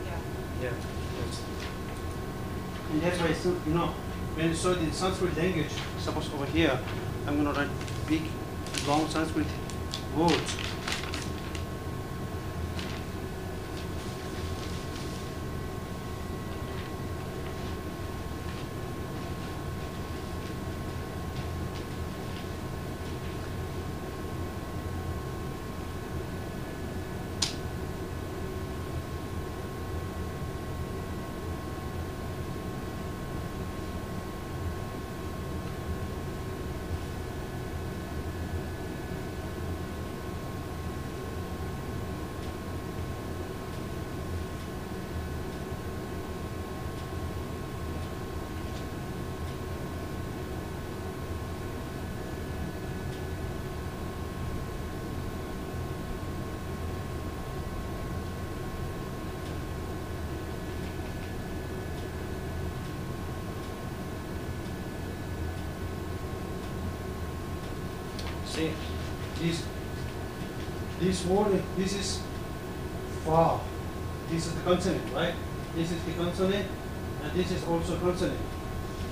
yeah. Yeah. Yes. And that's why, so, you know, when you saw the Sanskrit language, suppose over here, I'm gonna write big, long Sanskrit words. See, this, this this is fa. This is the consonant, right? This is the consonant, and this is also consonant.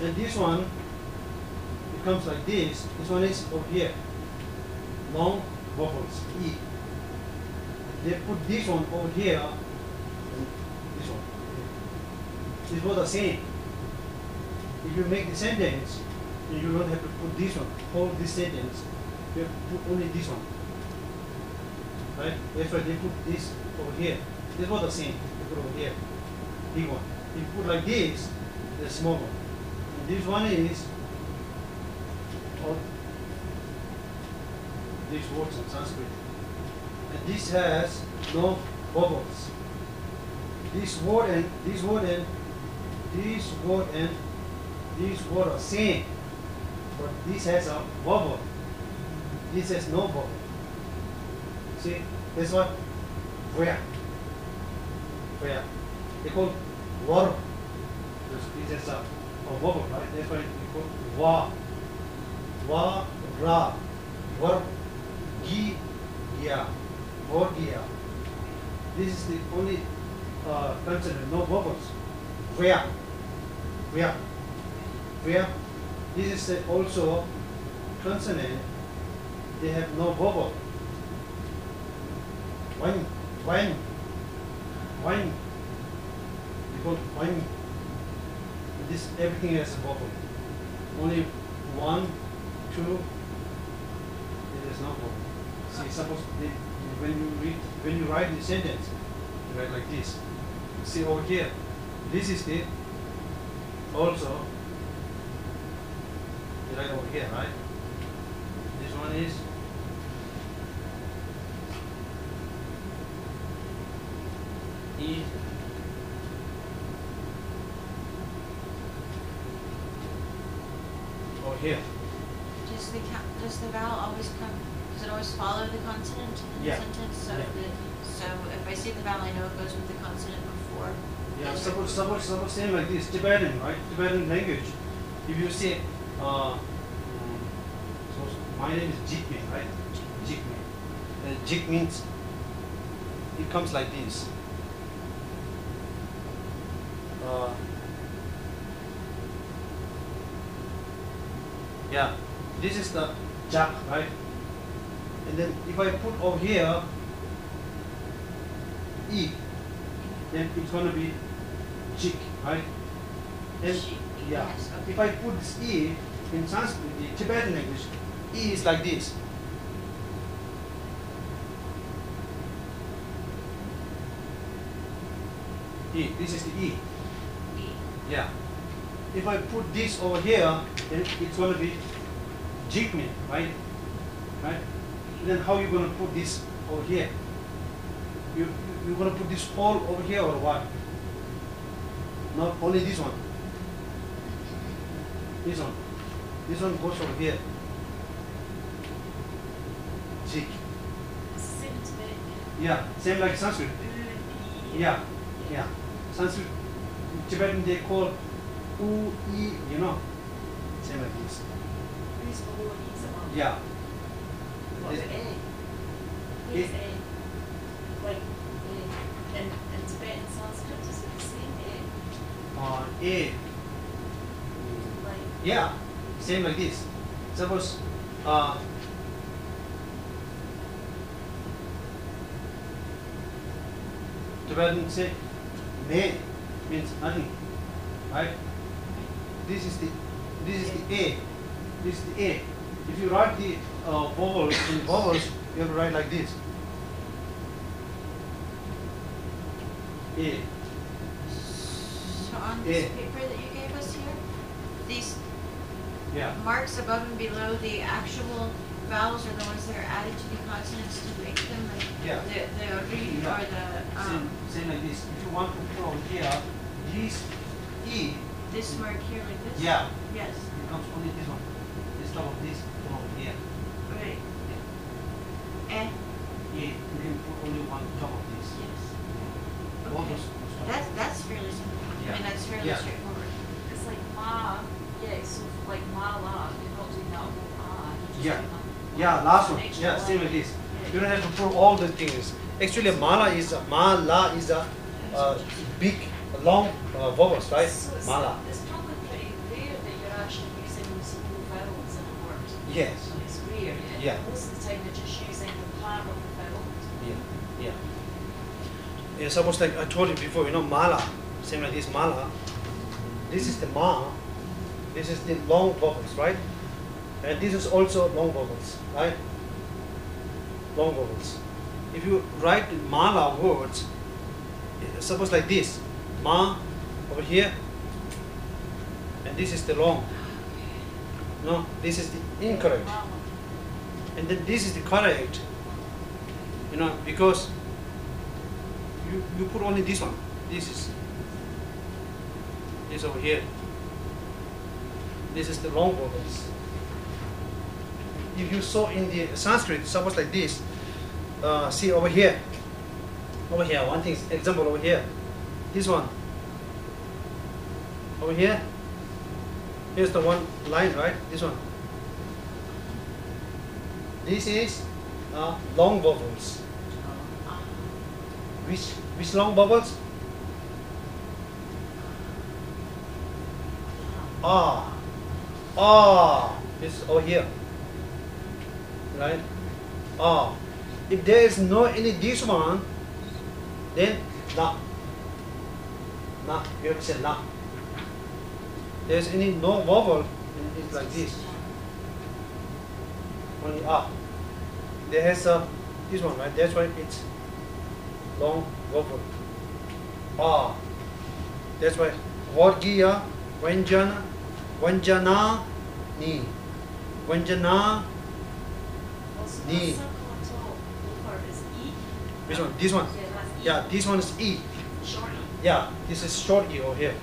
And this one, it comes like this. This one is over here. Long vowels, E. They put this one over here, this one. These both are same. If you make the sentence, you don't have to put this one, hold this sentence. You have to put only this one. Right? That's why they put this over here. This was the same. They put over here. Big one. If you put like this, the small one. And this one is all these words in Sanskrit. And this has no vowels. This word and this word and this word and this word are same. But this has a vowel. This has no vowel. See, this one, where? Where? They call war. This has a, vowel, right? That's why we call wa. Wa, ra, war, gi, ya, vorgia. This is the only uh, consonant, no vowels. Where? Where? Where? This is also consonant. They have no vowel. When, when, when. Because when. This everything has a vowel. Only one, two. it is not vowel. See, suppose when you read, when you write the sentence, you write like this. See over here. This is the also. You write over here, right? This one is Over here. Does the ca- does the vowel always come, does it always follow the consonant in Yeah. the sentence? So Yeah. the, so if I see the vowel, I know it goes with the consonant before. Yeah, and- suppose, suppose, suppose same like this, Tibetan, right? Tibetan language. If you say, uh, mm, so my name is Jigme, right? Jigme. Uh, Jik means, it comes like this. Uh, yeah, this is the Jak, right? And then if I put over here, E, then it's gonna be jik, right? And yeah, if I put this e in Sanskrit, the Tibetan language, e is like this. E, this is the e. Yeah. If I put this over here, then it's gonna be jikme, right? Right? Then how you gonna put this over here? You you you gonna put this all over here or what? Not only this one. This one. This one goes over here. jig. Same in Yeah, same like Sanskrit. Mm-hmm. Yeah, yeah. Sanskrit, Tibetan they call u e, you know, same like this. Who's below and he's above? Yeah. What's This- A? Who's A? Like, A. In, in Tibetan Sanskrit, is the same A? Uh, a. Like, Yeah, same like this. Suppose, uh, Tibetan say, me means right? This is the, this is the A, this is the A. If you write the uh, vowels in vowels, you have to write like this. A. So on this Yeah. paper that you gave us here, these Yeah. marks above and below the actual vowels are the ones that are added to the consonants to make them like Yeah. the, the ri Yeah. or the, Same, um, same like this. If you want to over here, this E, this mark here like this? yeah, Yes, it comes only this one. This top of this, come over here. right. Yeah. Eh, Yeah, you can put only one top of this. yes. All those. That's, that's fairly simple. Yeah. mean, that's fairly Yeah. straightforward. it's like Ma, yeah, so like Ma La, you're not doing that whole Ah, Yeah. doing. Yeah, last one. Yeah, same line. like this. You don't have to put all the things. Actually, mala is a mala is a uh, big, long uh, vowels, right? Mala. it's probably pretty rare that you're actually using multiple vowels in a word. Yes. It's rare, yeah. Yeah. Most of the time you're just using the part of the vowel. Yeah, yeah. Yeah, suppose like I told you before, you know, mala, same like this mala. This is the ma. This is the long vowels, right? And this is also long vowels, right? Long vowels. If you write mala words, suppose like this, ma over here, and this is the long. No, this is the incorrect. And then this is the correct. You know because you you put only this one. This is this over here. This is the long vowels if you saw in the sanskrit suppose like this uh, see over here. Over here one thing example over here this one over here here's the one line right this one this is uh, long vowels Which which long vowels Ah, ah. It's over here, right? Ah. If there is no any this one, then na. Na. You have to say na. There's any no vowel, it's like this only ah. There has a this one right. That's why it's long vowel. Ah. That's why Vargiya, Vanjana, Vanjana, Ni. Vanjana, Ni. that circle on top, over which one? This one. Yeah, this one is E. E. Yeah, this is short E over here.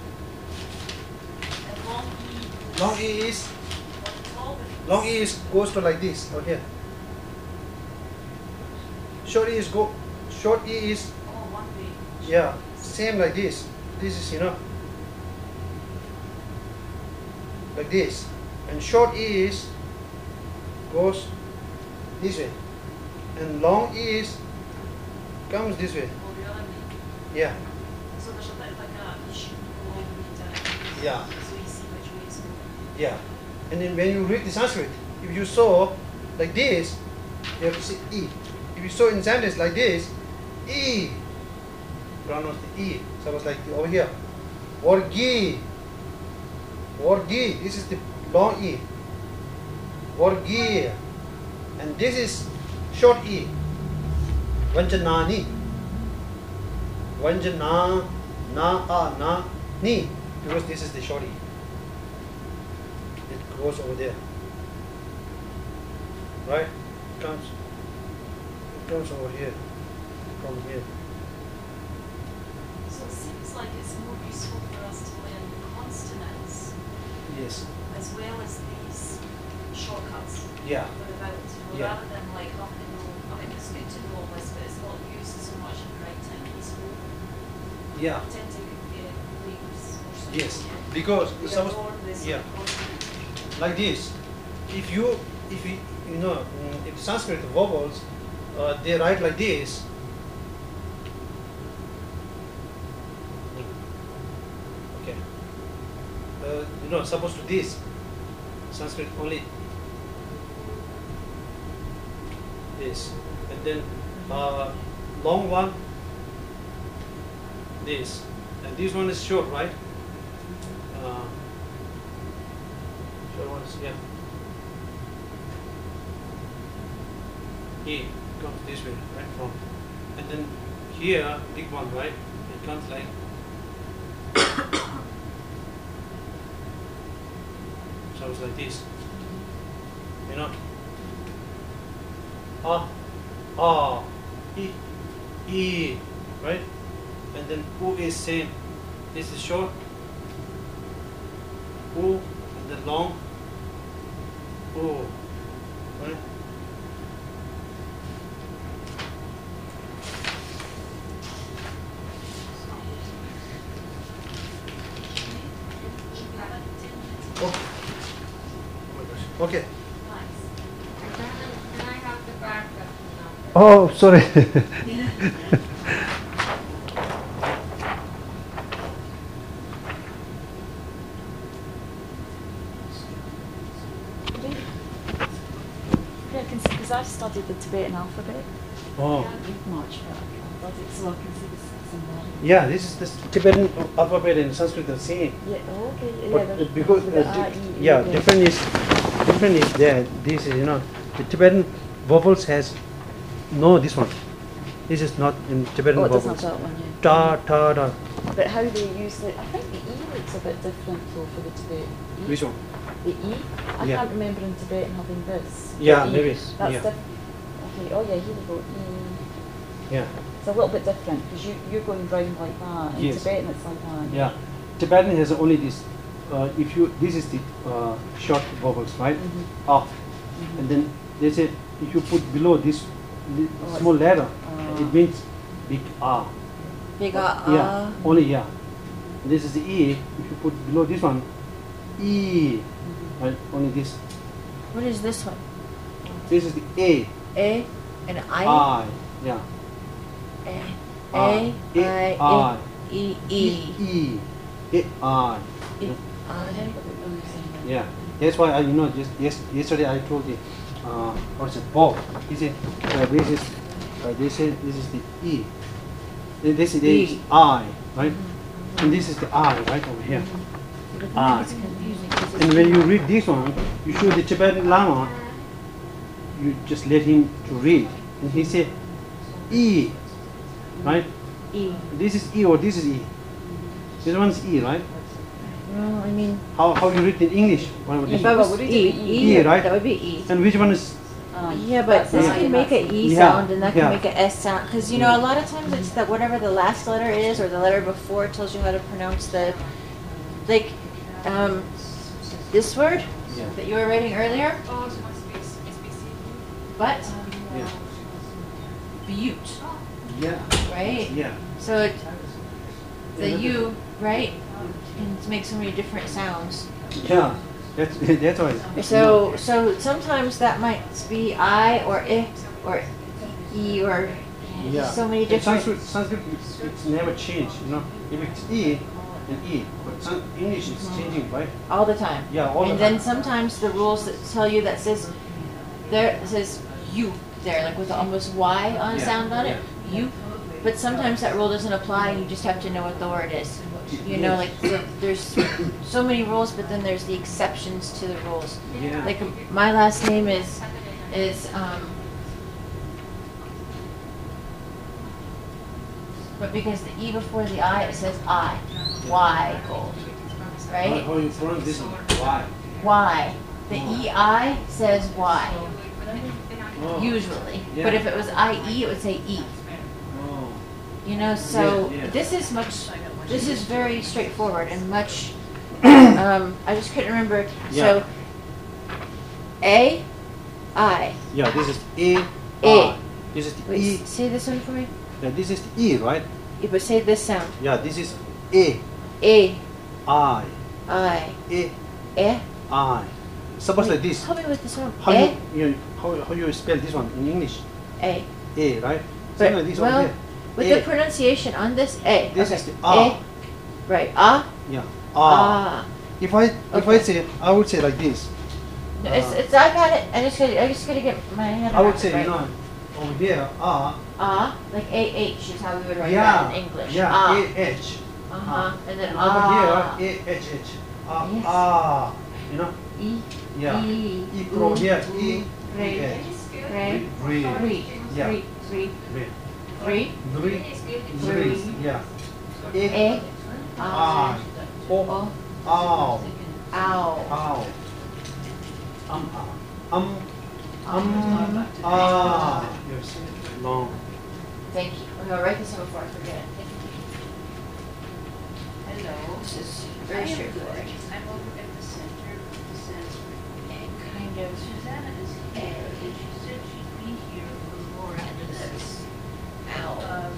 And long E. Long E is On top of long E is goes to like this over here. Short E is go short E is Oh, one way. Yeah, same like this. This is, you know, like this. And short E is goes this way. And long E is comes this way. Oh, the other way. Yeah, So there's a bit like a, you should go all the way down. Yeah. Yeah. And then when you read the Sanskrit, if you saw like this, you have to say E. If you saw in sentence like this, E. Pronounce the E. So it's like over here. Or G. Or Vargi. This is the long E. Vargi. And this is short E. Vanjanani. Vanjana. Na. A. Na. Ni. Because this is the short E. It goes over there. Right? It comes. It comes over here. From here. So it seems like it's more useful for us to learn consonants Yes. as well as these shortcuts Yeah. the vowels, Yeah. rather than like up and think it's good to know this, but it's not used so much in writing, so Yeah. tend to, uh, leaves or something. Yes. Because this yeah. like this. If you, if you, you know, mm, if Sanskrit vowels, uh, they write like this. Okay. Uh, you know, supposed to this. Sanskrit only this, and then uh, long one. This, and this one is short, right? Uh, short one is yeah. E comes this way, right from, and then here big one, right? It comes like. so it's like this. You know. Ah, ah, e, e, right? And then u is same. This is short. U and then long. U, right? Oh. Oh my gosh. Okay. And I have the backup number. Oh, sorry. Yeah, because I've studied the Tibetan alphabet. Oh. Much, but I can study it so I can see the. Yeah, this is the Tibetan alphabet and Sanskrit the same. Yeah, oh, okay, yeah. But there's- uh, because with uh, di- I, yeah, different is different is there. This is you know the Tibetan vowels has no this one. This is not in Tibetan Oh, it doesn't vowels. have that one, yeah. Ta ta ta. But how they use it, I think the E looks a bit different though for the Tibetan. E. Which one? The E? I Yeah. can't remember in Tibetan having this. Yeah, E. maybe, That's yeah. different. Okay, oh yeah, here we go. E. Yeah. It's a little bit different because you, you're going round like that. In Yes. Tibetan it's like that. Yeah, Tibetan has only this. Uh, if you this is the uh, short vowels, right? Mhm. Ah, and then they say if you put below this li- small letter, ah. it means big ah. Big uh, yeah, only yeah. This is the e. If you put below this one, e, right? Only this. What is this one? This is the a. A and I. I. Yeah. A. I. A. I. I. E. E. E. E. I. E. I I. think that we're using that. Yeah, that's why I, you know, just yes, yesterday I told you, uh, what's it, Bob? He said, uh, this is, uh, they said this is the E. This is the E. I, right? And this is the I, right over here. I. It's confusing 'cause it's And when you read this one, you show the Tibetan Lama, you just let him to read. And he said, E, right? E. This is E or this is E. This one's E, right? No, I mean, How, how you read in English? What would If you- I it was was E, E. E, right? That would be E. And which one is Um, Yeah, but that's this I can make an E Yeah, sound and that can yeah. make an S sound. Because, you know, a lot of times it's that whatever the last letter is or the letter before tells you how to pronounce the, like, um, this word Yeah. that you were writing earlier, Oh, it must be, it's BC. but, Yeah. butte, Yeah. right? Yeah. So it, the U, right, can make so many different sounds. Yeah. That's that's why. So, so sometimes that might be I or I or E or yeah. so many And different. Sanskrit, Sanskrit it's, it's never changed. You know, if it's E, then E. But San- English is mm-hmm. changing, right? all the time. Yeah, all and the time. And then sometimes the rules that tell you that says there it says you there, like with the almost Y on Yeah, sound on it. yeah. You. But sometimes that rule doesn't apply. You just have to know what the word is. You know, like so there's so many rules, but then there's the exceptions to the rules. Yeah. Like my last name is is um. But because the E before the I, it says I, Y gold, right? how you pronounce this one? Why? Y. The EI says Y, Oh. usually. Yeah. But if it was IE, it would say E. You know, so Yeah, yeah. this is much, this is very straightforward and much, um, I just couldn't remember. So, A, I, Yeah. This is A. A. This is the Wait, E. s- say this one for me. Yeah, this is the E, right? Yeah, but say this sound. Yeah, this is A, A, I, I, A, eh. I. Suppose Wait, like this. Help me with this one. How eh, you, you how, how you spell this one in English? A. A, right? But, like this well, over here. With A. the pronunciation on this A. This okay. is the ah. Eh. Right. Ah. Yeah. Ah. Ah. If I if I say I would say like this. No, it's, Ah. it's, I got it. I just gotta, I just gotta get my head I would say right? you over here ah. Ah, like A H is how we would write yeah. that in English. Yeah. Ah. A H. Uh huh. And then ah. over here A H H. Ah Yes. ah. You know. E. Yeah. E. E from here E. Re. E H. Re. Re. Three. Yeah. Three. Three. Re. Three. Three. Three. Three. Yeah. E. I. Ah. O. O. Ow. Ow. Ow. Um. ah. Um. Um. Ah. Yes. Long. Thank you. I'm gonna write this down before I forget it. Hello. This is very straightforward. I'm over at the center of the Sanskrit. And kind of. Susanna is here, and she said she'd be here for more after this. Ow. Um,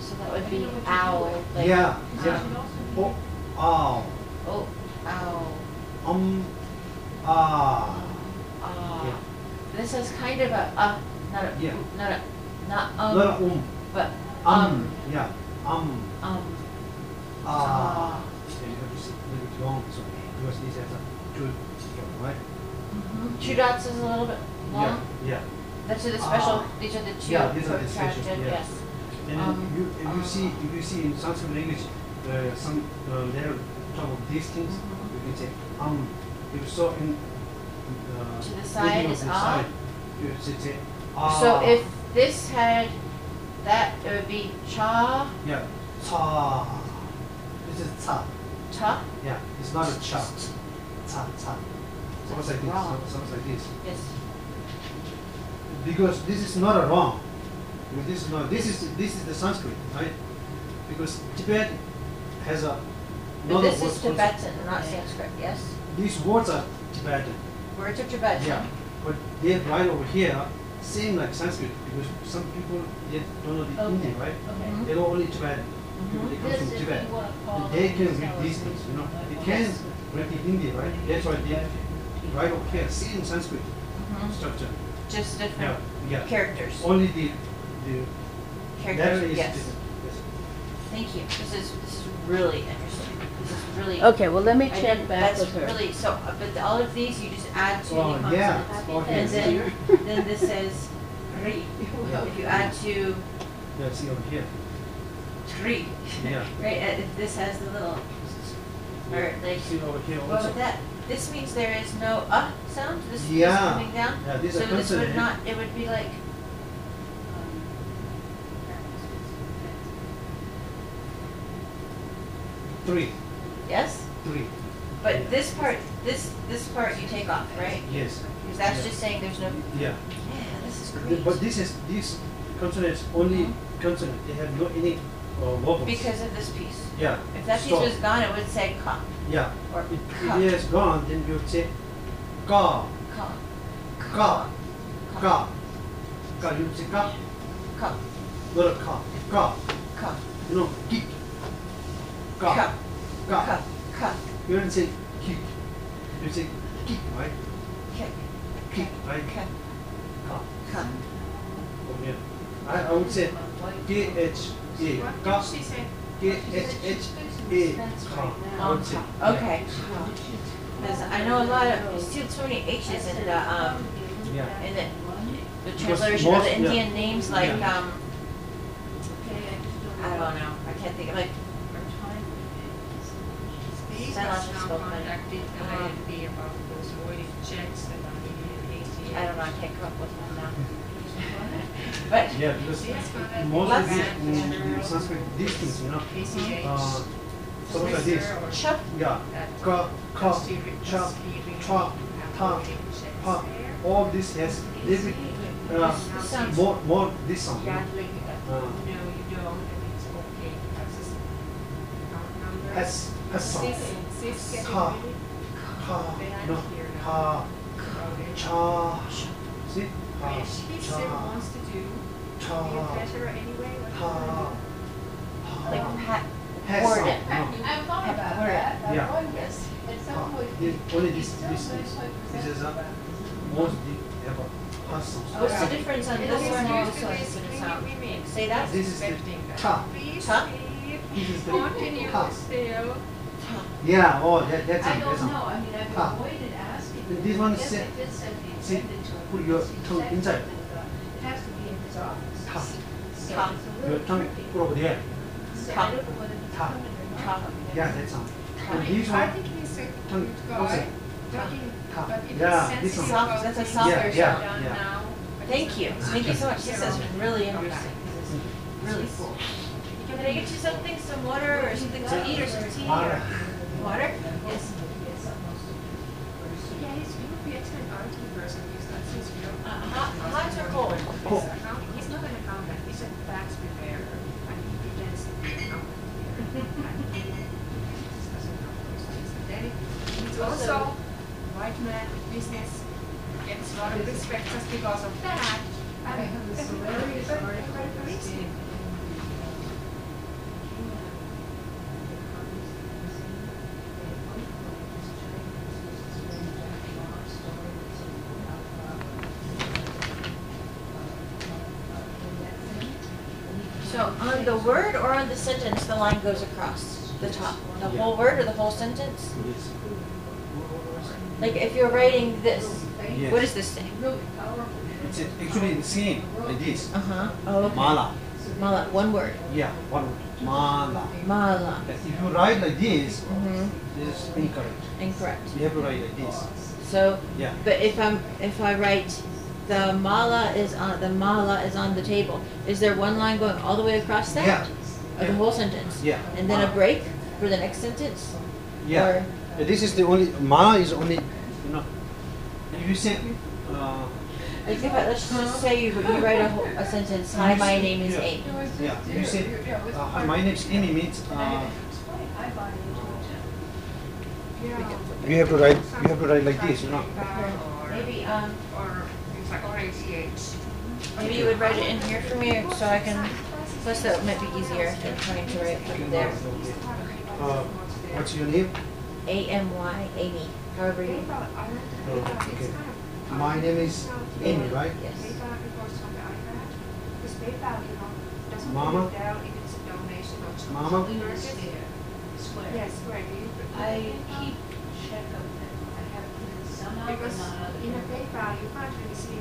So that would be don't know what owl. Like, Yeah. she Yeah. should Oh. Ow. Oh. Ow. Um. Ah. Ah. Yeah. This is kind of a uh, not a Yeah. not a not um, Not a um. but Um. um Yeah. Um. um Ah. Yeah, you have to sit a little bit long, so because these have a good strong, right? mhm. two dots is a little bit long. Yeah. Yeah. That's the special. Ah. these are the two Yeah, these are the protracted, special, yeah. Yes. And then Um, you, if you see, if you see in Sanskrit language, uh, some uh, letter top of these things, Mhm. you can say um. If you saw in uh, To the side of is the side, you should say ah. So if this had that, it would be cha yeah, cha. This is cha. cha. Yeah, it's not a cha. Cha cha. Sounds like this. Sounds like this. Yes. because this is not a wrong. Because This is not. This is this is the Sanskrit, right? Because Tibet has a. But another this is also. Tibetan, not Sanskrit. Yes. These words are Tibetan. Words are Tibetan. Yeah, but they write over here same like Sanskrit because some people they don't know the Okay. Hindi, right? Mhm. They know only Tibetan. People they come This, from Tibet. you wanna call And they can read these things, you know. They uh, can read the Hindi, right? That's why they write over here same Sanskrit Mhm. structure. Just Yeah, different yeah. characters. Only the the Characters. letter is yes. different. Yes. Thank you. This is this is really interesting. This is really. Okay, well, let me I check didn't- back that's with her. really so. uh, But all of these you just add to Oh, the yeah. consonants, Okay. and then then this says three. Yeah. If you add to Yeah, see over here. three, Yeah. right? uh, this has the little or like See over here what also. would that? This means there is no uh sound. This is Yeah. coming down. Yeah, these so this would consonant. not. It would be like Three. yes, Three. but this part, this this part you take off, right? Yes. Because that's just saying there's no. Yeah. Yeah, this is Th- great. But this is this consonants only Mhm. consonant. They have no any uh, vowels. Because of this piece. yeah. If that piece Stop. was gone, it would say ka, Yeah. or If ka, it is gone, then you say ka, ka, ka, ka, ka. You say ka, ka, not a ka, ka. ka, You know, kick, ka, ka, ka. ka, ka, You don't say kick. You say kick, right? kick, Kick, right? ka, Ka. ka. Over here. I, I would say K H A What ka. did? K H H A ka. I would say. Okay. Because I know a lot of, you see so many H's in the, um, Yeah. in the, the Because translation of most- the yeah. Indian names, like, Yeah. um, I don't know, I can't think of, like, These Send are out this now book, contacted Uh-huh. IFB about those voided checks that are needed ACH. I don't know, I can't come up with one now. But, Yeah, because most of these in, in Sanskrit, these things, you know, uh, something like this. chup, Yeah, ka, ka, cha, cha, ta, pa. All this has little bit, uh, more, more this sound. you know. Gatling, Uh, no, you don't, and it's okay, that's just account number. S, S sound. Sis, sis getting Ka. ready? Ka, They no, are here now. ka, Okay. cha. See? Ka, Yeah, She cha, wants to do Ta. Ta. Like pat, Has word it. I've thought about that. Yeah. wonder, at some point. Only this, this, this, this is a most the have a has some. What's the difference on this one and this one? Excuse me, sound? we mean. Say that? This is the Huh? leave. This is the Continue still. Yeah, oh, that, that's I it, don't that's know, all. I mean, I've Ta. avoided asking. Th- this one I guess sit- I did send the sit, agenda to him. put your because he tongue said inside. something about- It has to be in his office. Ta. So Ta. it's a Your little tongue, tricky. put over there. So Ta. I don't know whether it's Ta. coming or Ta. Yeah, that's all. I And think- this I one, think he's a tongue, good what's guy, it? but he, Ta. but if Yeah, he's this sensitive one. about That's a things softer that are sound. done Yeah, yeah. now, Thank you, thank you so much, this is really interesting, this is really cool. Can I get you something, some water or something to eat or some tea or? Water. Water? It's yeah, he's, be excellent IT person, because that's his field. Uh, hot, hot or cold? Cold. He's not an accountant, he's a tax preparer, and he pretends to be an accountant here. And he doesn't know those things. He's also white man with business, gets a lot of respect just because of that. I have this hilarious But- article but- but that's it's- in- So on the word or on the sentence, the line goes across the top? The whole word or the whole sentence? Like if you're writing this, Yes. what is this thing? It's actually the same, like this. Uh-huh, oh, okay. Mala. Mala, one word, Yeah, one word. Mala. mala. If you write like this, Mm-hmm, this is incorrect. incorrect. You have to write like this. So, Yeah. but if I'm, if I write, the mala is on, the mala is on the table, is there one line going all the way across that? Yeah. Of the whole sentence? Yeah. And then a break for the next sentence? Yeah. Or- Uh, This is the only, mala is only, you know, if you say, uh, Like if I, let's just say you, you write a whole, a sentence, hi, my name is Amy. yeah, if you say, uh, hi, my name is Amy means, uh, It's funny, I buy into it. Yeah. you have to write, you have to write like this, you know. Maybe, um, maybe you would write it in here for me so I can, plus that might be easier than trying to write from there. Uh, what's your name? A M Y, Amy, however you, Oh, okay. My name is Amy, right? yes. PayPal reports from the iPad. Because PayPal, you know, doesn't Mama? really tell if it's a donation or something. Mama? Square, square. Yes, square. Do you put it in I keep check of them. I have put in some out, but Because not other. in a PayPal, you can't really see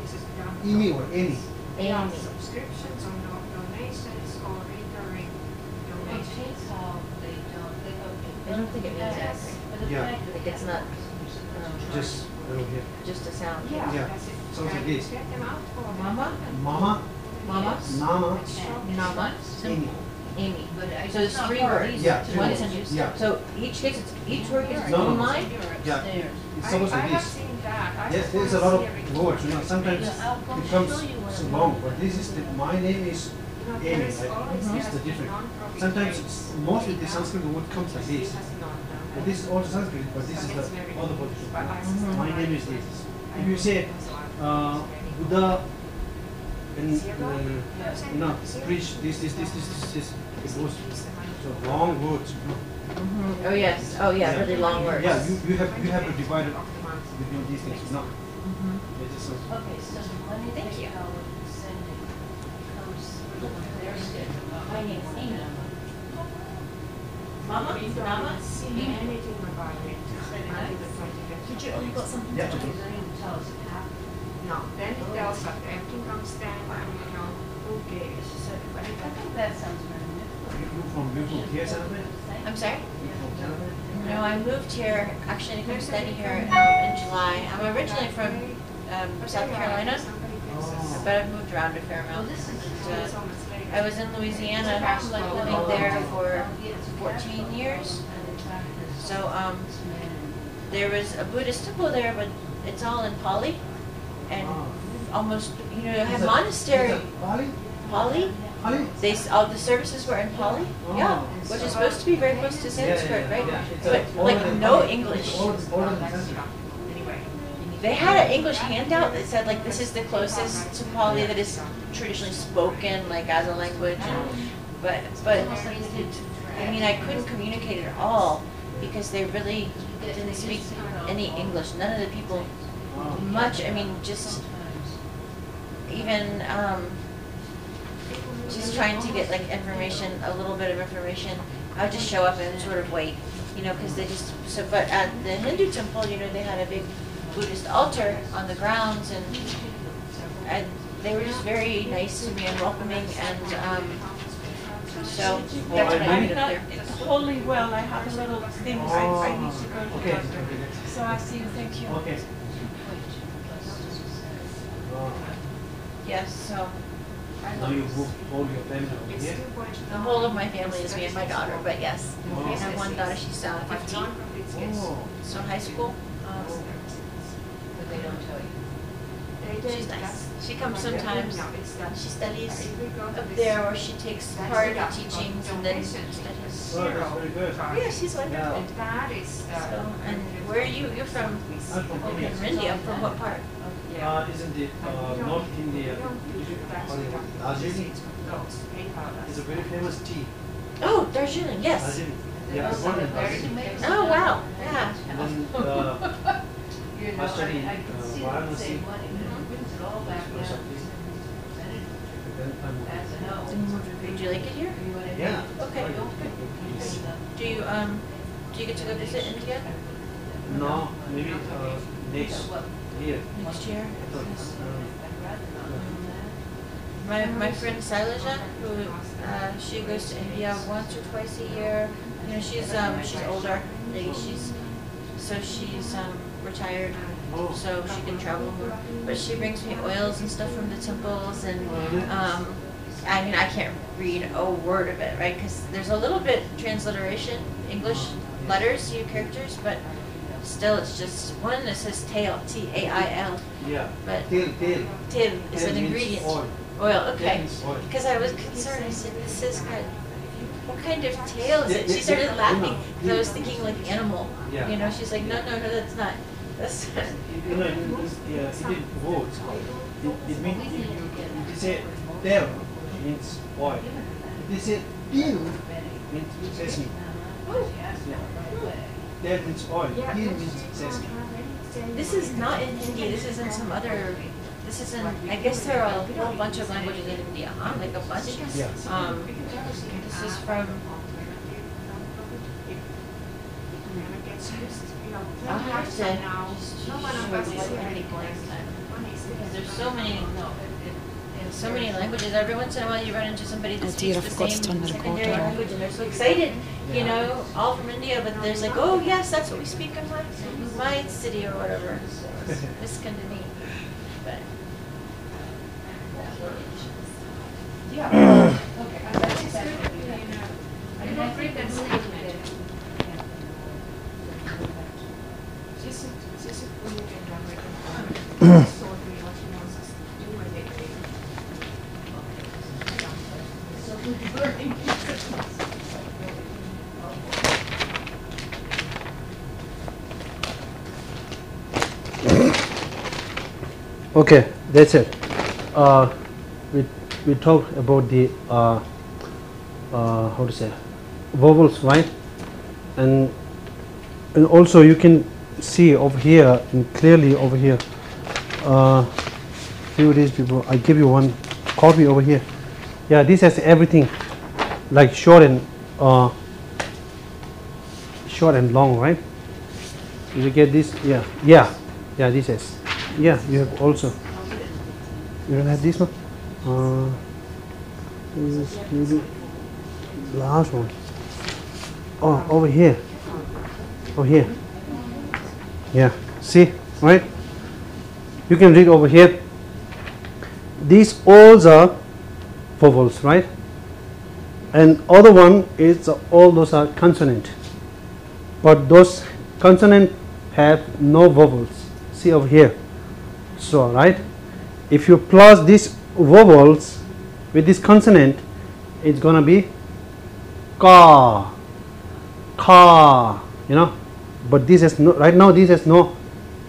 if it's a donation. Amy or Amy? Yeah, Amy. subscriptions or no donations or recurring They donations. take they don't, they don't. I don't think it means Yes. anything. But the Yeah. fact that Like it's not, um, Just over here. just a sound. Yeah, Yeah, that's it. sounds like Can you this. Get them out or? Mama? Mama, Mama? Mama, Nama, Amy. Amy. But I So it's three not words, easy Yeah, to three one words. sentence. Yeah. So each gets its, each word gets its No, no, own no. line? Yeah, Upstairs. it's supposed I, I like have this. seen that. I Yes, just there's a wanna lot see of everything. words, you know, sometimes Yeah, I'll come it becomes show you what so I'm long, but this is the, my name is You know, Amy, there is right? always It's the been different. non-profit Sometimes, rates. mostly the Sanskrit word comes like this. This has not done But this is also Sanskrit, but this is the other position. But I. My name is this. If you say, don't uh. Buddha, and, Zero? uh, you preach this, this, this, this, this, this, it goes, so long words, you know. Mhm. Oh, yes, oh, yeah, really long words. Yeah, you, you have, you have to divide it Of the month. between these things, you know. Mhm. It is so. Okay, so let me Thank you. how sending comes through their schedule. My name is Amy. Mama? Mama? see anything about it until the twenty-fifth. Did you, oh, you got something? Yeah. No, then it tells that everything comes down and you know, who cares? But it I think that sounds very You, manipulative. you from, you from here, Sanskrit? I'm sorry? You from Canada? No, I moved here, actually, I came study here um, in July. I'm originally from um, South Carolina, Oh. but I've moved around a fair amount. And, uh, I was in Louisiana, living there for 14 years. So um, there was a Buddhist temple there, but it's all in Pali. And almost, you know, Is have monastery, is that Pali? Pali. Pali? They, all the services were in Pali. Oh, yeah, Oh. which is supposed to be very close to Yeah, yeah, Sanskrit, yeah, right? yeah. It's But a- older like no Pali. English. It's older, older than oh, Sanskrit. Anyway. They had an English handout that said like this is the closest to Pali that is traditionally spoken like as a language. And, but but I mean I couldn't communicate at all because they really didn't speak any English. None of the people much. I mean just even um, just trying to get like information, a little bit of information. I would just show up and sort of wait, you know, because they just so. But at the Hindu temple, you know, they had a big Buddhist altar on the grounds, and and they were just very nice to me and welcoming, and um, so Well, that's what I I did- did I'm up there. wholly well, I have a little thing, I, I need to go to the Okay. doctor. So I see you, thank you. Okay. Yes, so Now you move all your family over It's here? still going the whole of my family is me and my daughter, but yes, Oh. I have one daughter. She's uh, But 15, non-profits gets. Oh. so high school. Um, But they don't tell you. They did, She's nice. that's- She comes like, sometimes. no, it's that- She studies if we go to up this- there, or she takes that's part in the the teachings and then donation. studies. Oh, that's very good. Yeah, she's wonderful. And that is. uh, So, and where are you? You're from? I'm from Okay, India. from India. From what part? Yeah. Uh, isn't it uh, don't- North India? we don't do that What is it? stuff. Darjeeling? Those PayPal It's us. a very famous tea. Oh, Darjeeling. Yes. Darjeeling. Yeah, it's born in Darjeeling. Oh wow. Yeah. And then uh, You I know, studied I, I uh, can see them Varanasi. save money, but it brings it all back or down. something. Percentage. Then I moved. That's a no. Did you like it here? You know what I mean? Yeah. Okay. Don't put Yes. Do you um? Do you get to go visit India No, maybe uh, next year. next year? I thought, I'd rather not. My, my friend Sailaja, who, uh, she goes to India once or twice a year. You know, she's, um, she's older, like, she's, so she's, um, retired, so she can travel more. But she brings me oils and stuff from the temples and, um, I mean, I can't read a word of it, right? Because there's a little bit transliteration, English letters, your characters, but still it's just, one that says tail, T-A-I-L, Yeah. but Tail, tail. Tiv is an ingredient. Oil. Oil, okay. Because I was concerned, I said, this is kind what kind of tail is it? She started laughing, because I was thinking like animal. Yeah. You know, she's like, no, no, no, that's not, that's, You know, yeah, Indian words, it, it means, if you, if you say tail, means oil. If you say tail, means sesame. Yeah. Tail means oil, Yeah, tail but means she sesame. don't have anything. this is not in Hindi, this is in some other, this is in, I guess there are a whole bunch of languages in India, huh? Like a bunch. Yeah. Um, this is from, I'll have to, No one of us is here anymore. One is because there's so many, so many languages. Every once in a while you run into somebody that speaks the same turn the secondary language and they're so excited, you know, all from India, but there's like, oh yes, that's what we speak in my, my city or whatever. So it's, it's kind of neat, but. Yeah. Okay, and that is good, you. I don't read that statement. Just, just when you get done with it. Sort of what she wants us to do with it. So we're learning. Okay, that's it. Uh, we we talked about the uh, uh, how to say vowels, right? And and also you can see over here and clearly over here. Uh, it is, people. I give you one copy over here. Yeah, this has everything, like short and uh, short and long, right? Did you get this? Yeah, yeah, yeah. This is. Yeah, you have also. You don't have this one? Uh, this is maybe last one. Oh, over here. Over here. Yeah, see, right? You can read over here. These all are vowels, right? And other one is all those are consonant. But those consonant have no vowels. See over here. So, right? If you plus these vowels with this consonant, it's gonna be ka, ka, you know. But this has no, right now this has no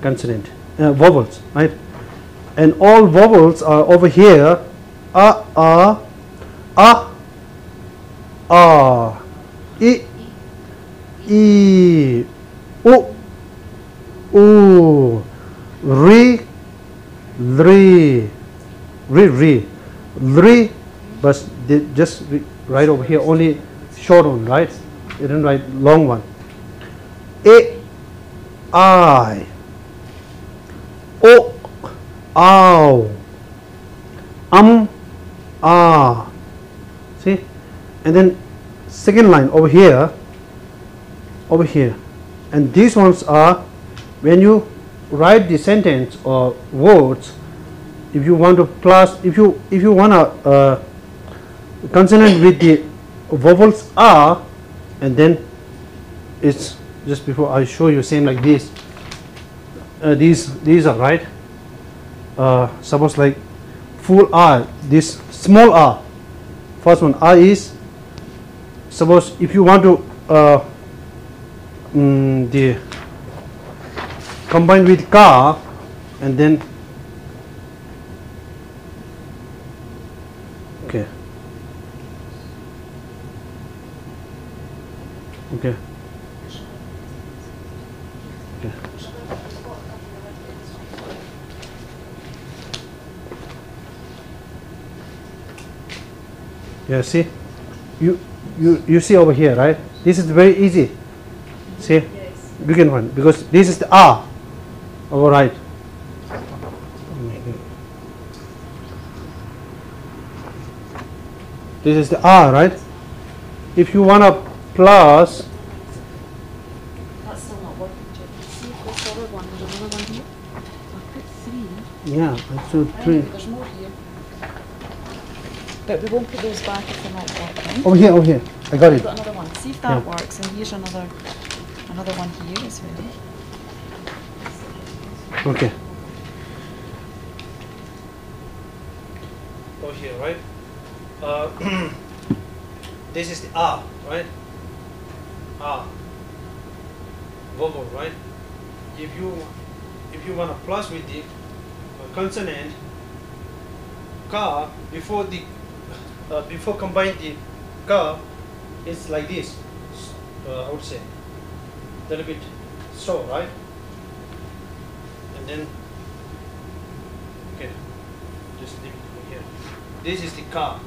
consonant, uh, vowels, right? And all vowels are over here a a a a i i u u ri ri. Ri ri. Ri but just re- write over here only short one right? You didn't write long one. A i. O ow um ah see? And then second line over here over here. And these ones are when you write the sentence or words if you want to plus if you if you want to uh, consonant with the vowels are and then it's just before I show you same like this. Uh, these these are right? Uh, suppose like full R this small r first one R is suppose if you want to uh, mm, the combine with car and then okay. Okay. Okay. Yeah see? You you you see over here right? This is very easy. See? Yes. can one because this is the R over right this is the R right if you want to plus That's still working, Jim. See if this other one, there's another one here. I put three. yeah I should three there's more here. But we won't put those back if they're not working. over here over here I got We've it got another one. See if that Yeah. works. And here's another, another one here as well. Okay over here, right? Uh, this is the R, right? R. Vowel, right? If you if you want to plus with the uh, consonant ka before the uh, before combine the ka, it's like this. Uh, I would say a little bit slow, right? And then okay, just leave it here. This is the car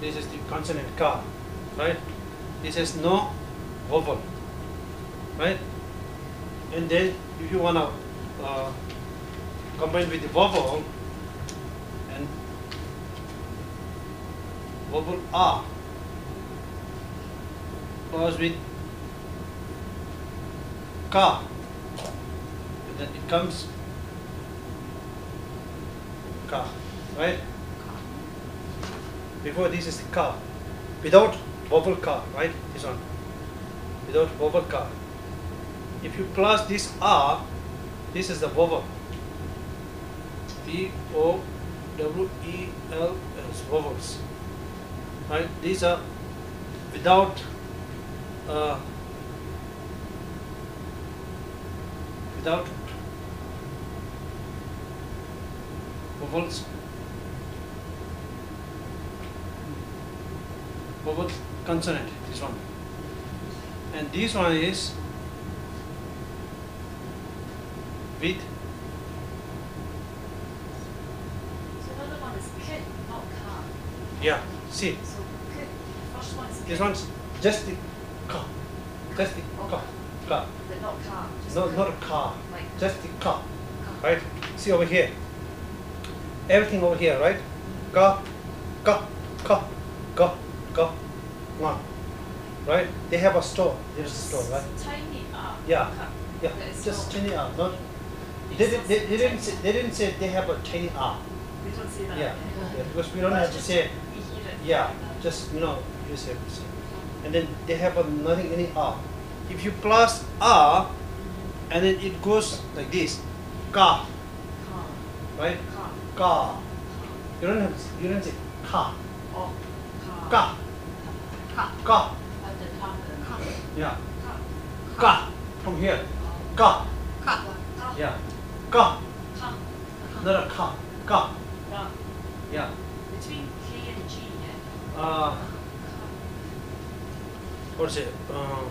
This is the consonant car right? This has no vowel, right? And then if you wanna uh, combine with the vowel and vowel a goes with and then it comes ka, right? Before this is the ka, without vowel ka, right? This one, without vowel ka. If you plus this r, this is the vowel. V O W E L S vowels, right? These are without uh, without vowels vowel consonant this one. And this one is with So another one is kit, not car. yeah see. So kit, first one is this one's just the car just the car, ka But not car. just no not a car Like just the ka car. right? See over here everything over here right? Ka ka ka ka ka nga right? They have a store. There's a store right? Tiny R. Yeah. yeah. It's just tiny r not they, didn't- they, they didn't say, they didn't say they have a tiny r We don't say that. yeah, yeah. Because we don't have to say we hear it. Yeah just you know you say and then they have a nothing any r if you plus r and then it goes like this. Ka. Right Car. ka you don't have you don't say ka Oh. Car. ka Car. ka At the top. Car. yeah Car. ka from here ka Car. Car. yeah ka Car. not a ka ka Car. Yeah. Between K and G, yeah? Uh, what's it? Uh,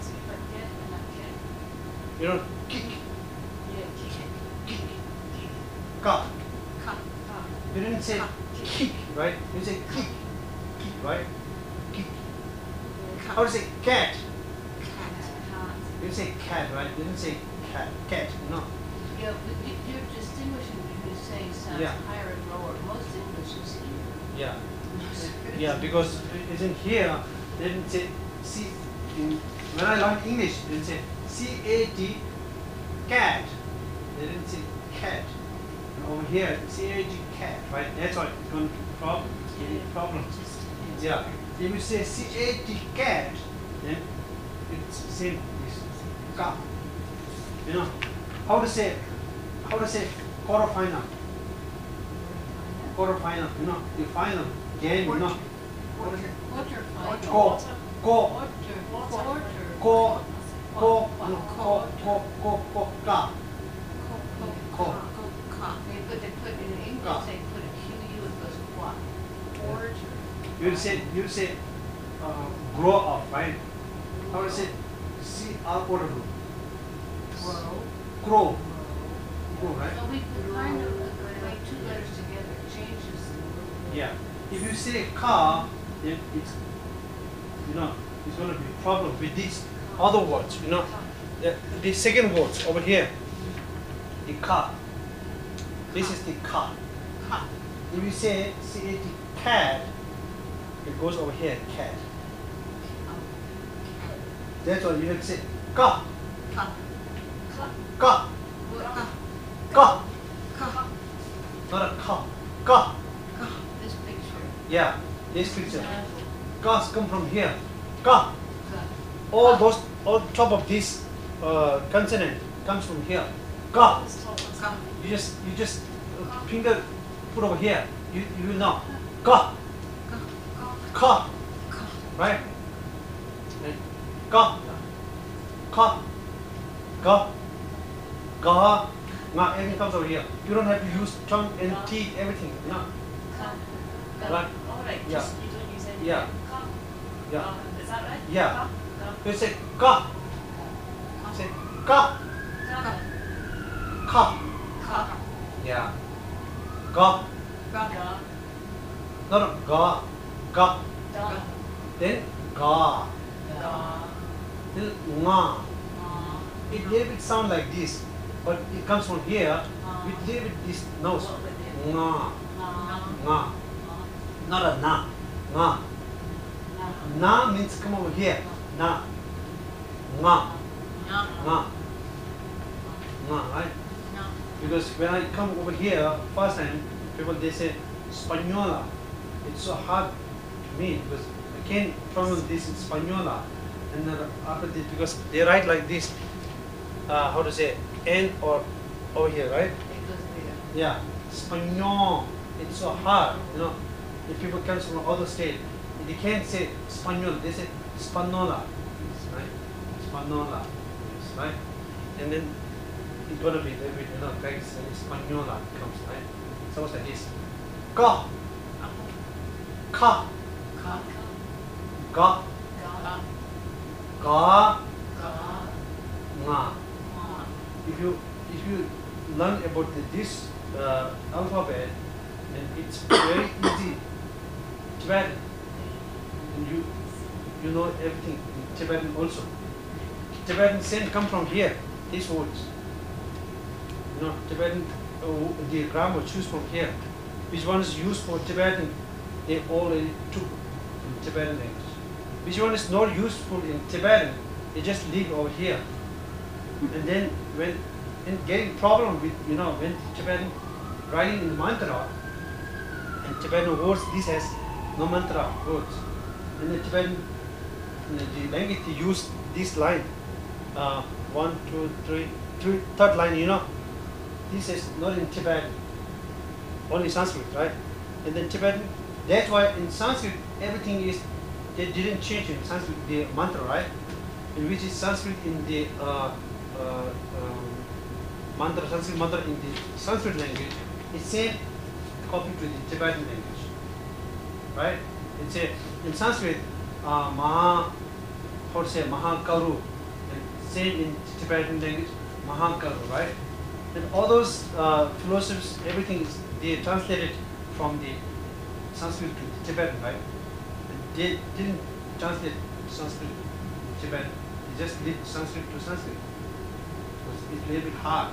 So you put get and not get. You know, kick, Yeah, kick. kick, ka. Ka. You didn't say Ka. kick, right? You say kick, kick, right? Kick. Ka. How to say cat? Cat. You say cat, right? You didn't say cat, cat, no. Yeah, but you- you're distinguishing between saying sounds Yeah. higher and lower. Most English is here. Yeah. Yeah, because it isn't here, they didn't say C in when I learned English, they didn't say C A T cat. They didn't say cat. And over here, C A T cat, right? That's why it's going to be problem. It's giving problem. Yeah. If you say C A T cat, then it's same this ka. You know how to say how to say quarterfinal. Quarterfinal, you know, the final game, you know. What is it? Quarter final. Go, go, Quarter, quarter. go, go, no, go, go, go, go, ka. Ko. Ko. Ko. Ka. They put, they put in English, they put a Q U, it goes qua. Quarter. You say, you say, uh, grow up, right? How to say, C R O W. Grow. Grow, grow, right? So we could kind of equate two letters together, it changes the word. Yeah. If you say car, then it's, you know, it's going to be a problem with these other words, you know. The, the second words over here, the car. This is the car. If you say C A T cat, it goes over here, cat. That's why you have to say ka, Ka. ka, Ka. ka, Ka. not a ka, ka. This picture. Yeah, this picture. Kas come from here, ka. All those, all top of this uh, consonant comes from here, ka. This top one's Ka. You just, you just uh, finger put over here. You, you will know, ka, Ka. right? Ka, ka, ka, ka, nga. Everything comes over here. You don't have to use tongue and teeth, everything. You know? Right. All right, Yeah. you don't use any. Yeah. Yeah. Is that right? Yeah. You say ka, say ka, Ka. ka. Yeah. Ga, Ka. Ga. not ga, ga. Da. Then ga, Da. then nga. It little bit sound like this, but it comes from here with little bit this nose. It? Nga, nga. Not a na, nga. Na. Na means come over here. Na. Na. nga. Nga, right? Na. Because when I come over here first time, people they say Spanola. It's so hard to me because I can't pronounce this in Spanola. And then after this, because they write like this, uh, how to say, N or over here, right? Yeah, Spaniol. It's so hard, you know. If people comes from other state, they can't say Spaniol. They say Spanola, right? Spanola, right? And then it's gonna be a little bit, you know, like Spanola comes, right? So what's like this? Ka, ka, Ka. ga, Ga. ga, Ga. nga. If you if you learn about the, this uh, alphabet, then it's very easy. Tibetan, and you you know everything in Tibetan also. Tibetan same come from here. These words. You know Tibetan uh, the grammar choose from here. Which one is used for Tibetan? They already took from Tibetan language. Which one is not useful in Tibetan? They just leave over here. And then when in getting problem with you know when Tibetan writing in mantra and Tibetan words this has no mantra words. In the Tibetan in the language use this line. Uh, one, two, three, three, third line, you know. This is not in Tibetan, only Sanskrit, right? And then Tibetan, that's why in Sanskrit everything is they didn't change in Sanskrit the mantra, right? in which is Sanskrit in the uh, uh, um, mantra, Sanskrit mantra in the Sanskrit language, it's same copy to the Tibetan language, right? It's a in Sanskrit, uh, Maha, how to say Mahakaru, same in Tibetan language, Mahakaru, right? And all those uh, philosophers, everything is they translated from the Sanskrit to Tibetan, right? And they didn't translate Sanskrit to Tibetan. They just did Sanskrit to Sanskrit. So it's, it's a little bit hard,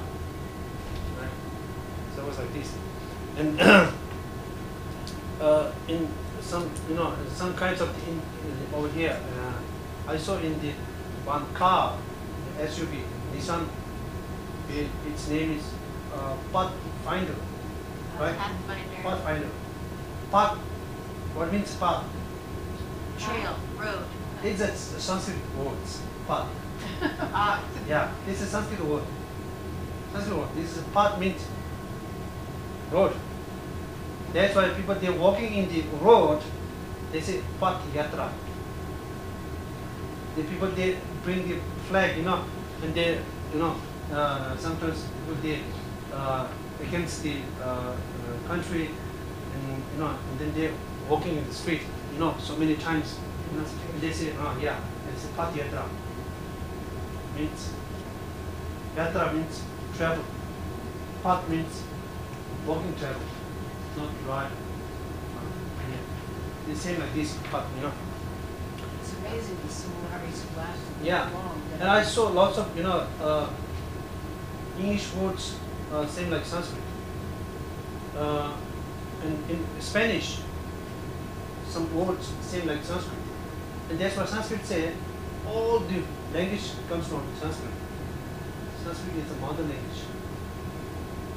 right? So it was like this. And uh, in some, you know, some kinds of in, in over here, uh, I saw in the one car, the SUV, Nissan. It, its name is uh, Pathfinder, right? Pathfinder, Pathfinder. Path. What means path? trail, road. It's a Sanskrit word. Path. Ah, Yeah, it's a Sanskrit word. Sanskrit word. This is path means road. That's why people they're walking in the road, they say path yatra. The people they bring the flag, you know, and they, you know, uh, sometimes people they uh, against the uh, uh, country, and you know, and then they're walking in the street, you know, so many times. You know, and they say, oh yeah, it's a path yatra means yatra means travel. Pat means walking travel, not ride. Yeah. The same like this path, you know. It's amazing the similarities of last Yeah. long. And I saw lots of you know uh, English words uh, same like Sanskrit. Uh, and in Spanish, some words same like Sanskrit. And that's why Sanskrit say all the language comes from Sanskrit. Sanskrit is the mother language.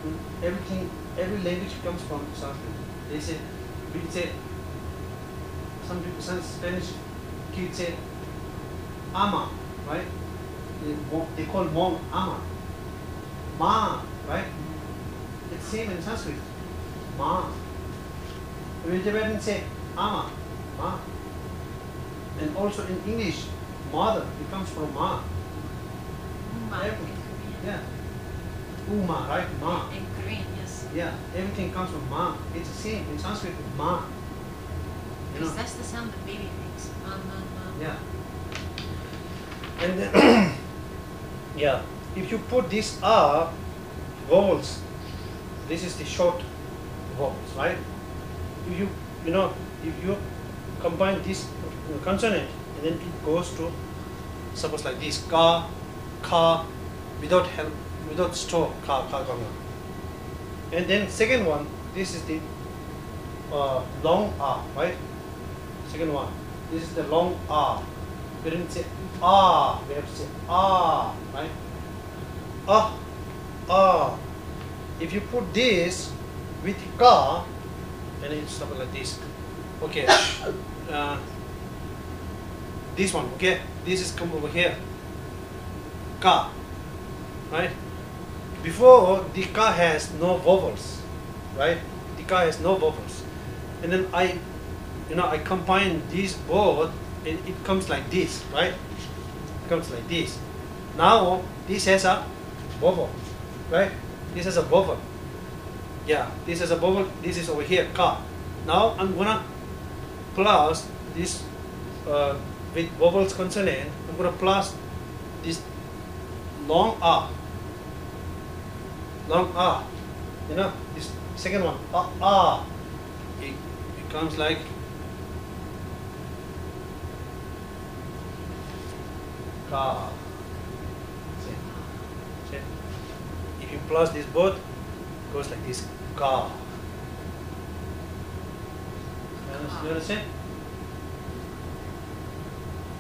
Mm, Everything, every language comes from Sanskrit. They say, we say, some people, some Spanish kids say, ama, right? They, they call mom ama. Ma, right? It's same in Sanskrit. Ma. We Tibetan say ama, ma. And also in English, mother, it comes from ma. In Korean. Yeah. Uma, right? Ma. In Korean. Yeah, everything comes from ma. It's the same in Sanskrit, ma. You know? Because that's the sound the baby makes. Um, um, um. Yeah. And then, yeah, if you put these are vowels, this is the short vowels, right? If you, you know, if you combine this consonant and then it goes to, suppose like this, ka, ka, without help, without stroke, ka, ka, ka, ka. And then second one, this is the uh, long R, right? Second one, this is the long R. We didn't say ah, we have to say ah, right? Ah, ah. If you put this with ka, then it's something like this. Okay. Uh, this one, okay? This is come over here. Ka, right? Before the car has no vowels, right? The car has no vowels, and then I, you know, I combine these both, and it comes like this, right? It comes like this. Now this has a vowel, right? This has a vowel. Yeah, this is a vowel. This is over here, car. Now I'm gonna plus this uh, with vowels consonant. I'm gonna plus this long a. Long a. You know this second one a a. It, it comes like ka. See? See? If you plus this both, it goes like this ka. You understand?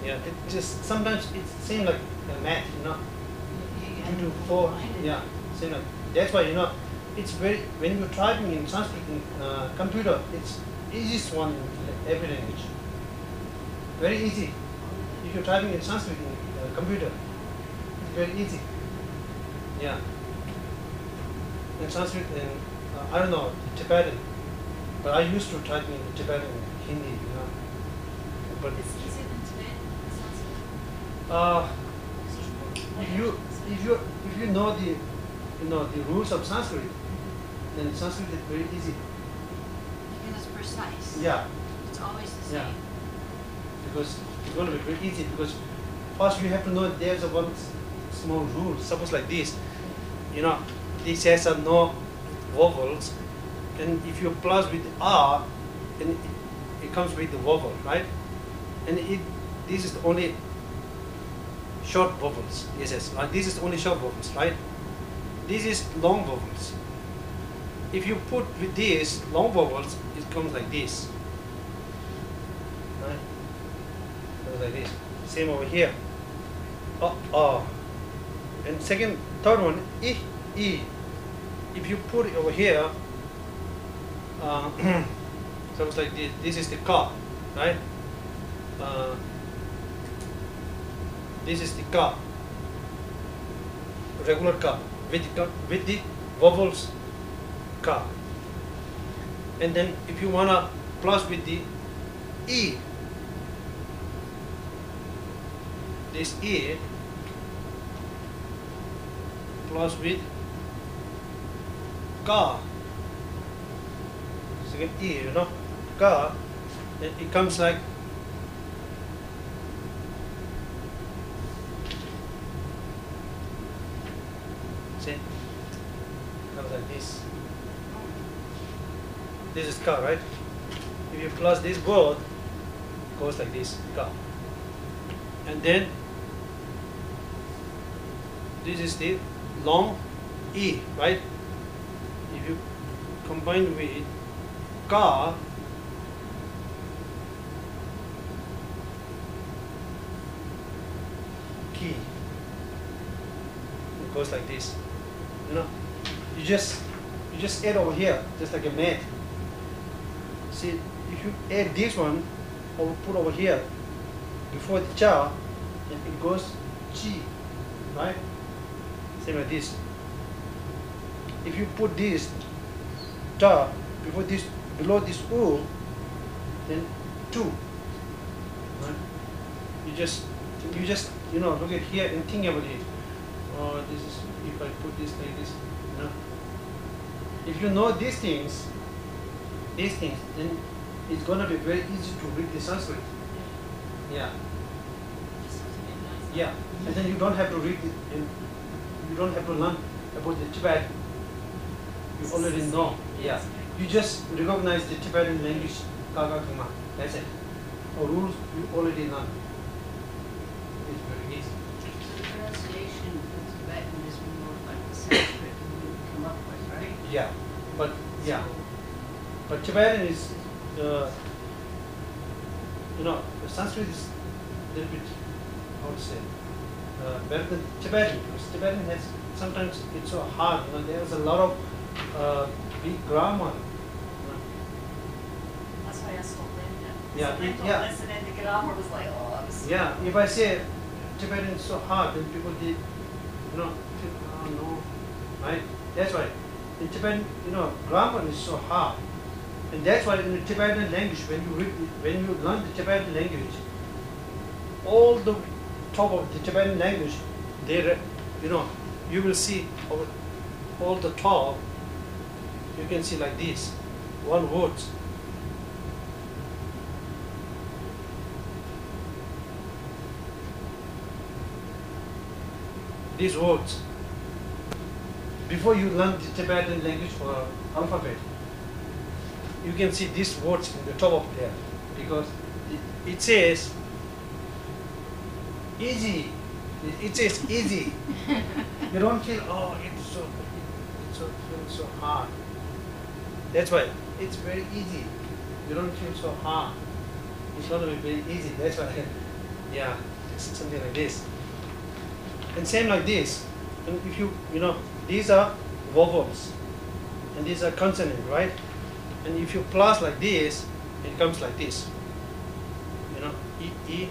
Yeah, it just sometimes it seems like a math, you know. Two to four, yeah, same like that's why you know it's very when you're typing in Sanskrit in uh, computer, it's easiest one in every language. Very easy. If you're typing in Sanskrit in uh, computer, it's very easy. Yeah. In Sanskrit and uh, I don't know Tibetan, but I used to type in Tibetan, Hindi, you know. But It's easier than Tibetan, Sanskrit. Uh, if you if you if you know the you know the rules of Sanskrit, then Sanskrit is very easy. Because it's precise. Yeah, It's always the Yeah. same. because it's going to be very easy because first you have to know there's a one small rule. Suppose like this, you know, this has a no vowels, and if you plus with R, then it, it comes with the vowel, right? And it this is the only short vowels. Yes, yes. Like this is the only short vowels, right? This is long vowels. If you put with this long vowels, it comes like this. Right? Comes like this. Same over here. Oh, oh. And second, third one, e, e. If you put it over here, uh, so it's like this. This is the car, right? Uh, this is the car, regular ka, with the, with the vowels ka. And then if you wanna plus with the e, this e plus with ka, second e, you know, ka, it comes like See? Comes like this. This is car, right? If you plus this both, goes like this, car. And then this is the long E, right? If you combine with car, key, it goes like this. You know, you just you just add over here, just like a mat. See, if you add this one, or put over here before the cha, then it goes chi, right? Same like this. If you put this ta before this below this u, then two. Right? You just you just you know look at here and think about it. Oh, this is if I put this like this, you know. If you know these things, these things, then it's gonna be very easy to read the Sanskrit. Yeah. Just have to get nice. Yeah, and then you don't have to read it, and you don't have to learn about the Tibet. You already know. Yeah, you just recognize the Tibetan language, Kaga Kama. That's it. Or rules you already know. It's very easy. The pronunciation of Tibetan is more like the Sanskrit we come up with, right? Yeah, but yeah, but Tibetan is, uh, you know, Sanskrit is a little bit, how to say, uh, better than Tibetan because Tibetan has sometimes it's so hard. You know, there's a lot of uh, big grammar. you know. That's why I stopped. Yeah, it- I yeah. to grammar was like, oh, that was. Yeah, if I say Tibetan is so hard, then people did, you know, oh no, right? That's why in Tibetan, you know, grammar is so hard, and that's why in the Tibetan language, when you when you learn the Tibetan language, all the top of the Tibetan language, there, you know, you will see all the top. You can see like this, one word. these words before you learn the Tibetan language or alphabet. You can see these words in the top of there because it, it says easy. It, it says easy. you don't feel oh it's so it's so feels so hard. That's why it's very easy. You don't feel so hard. It's gonna be very easy. That's why yeah, it's something like this. And same like this. And if you, you know, these are vowels and these are consonant, right? And if you plus like this, it comes like this. You know, E, E,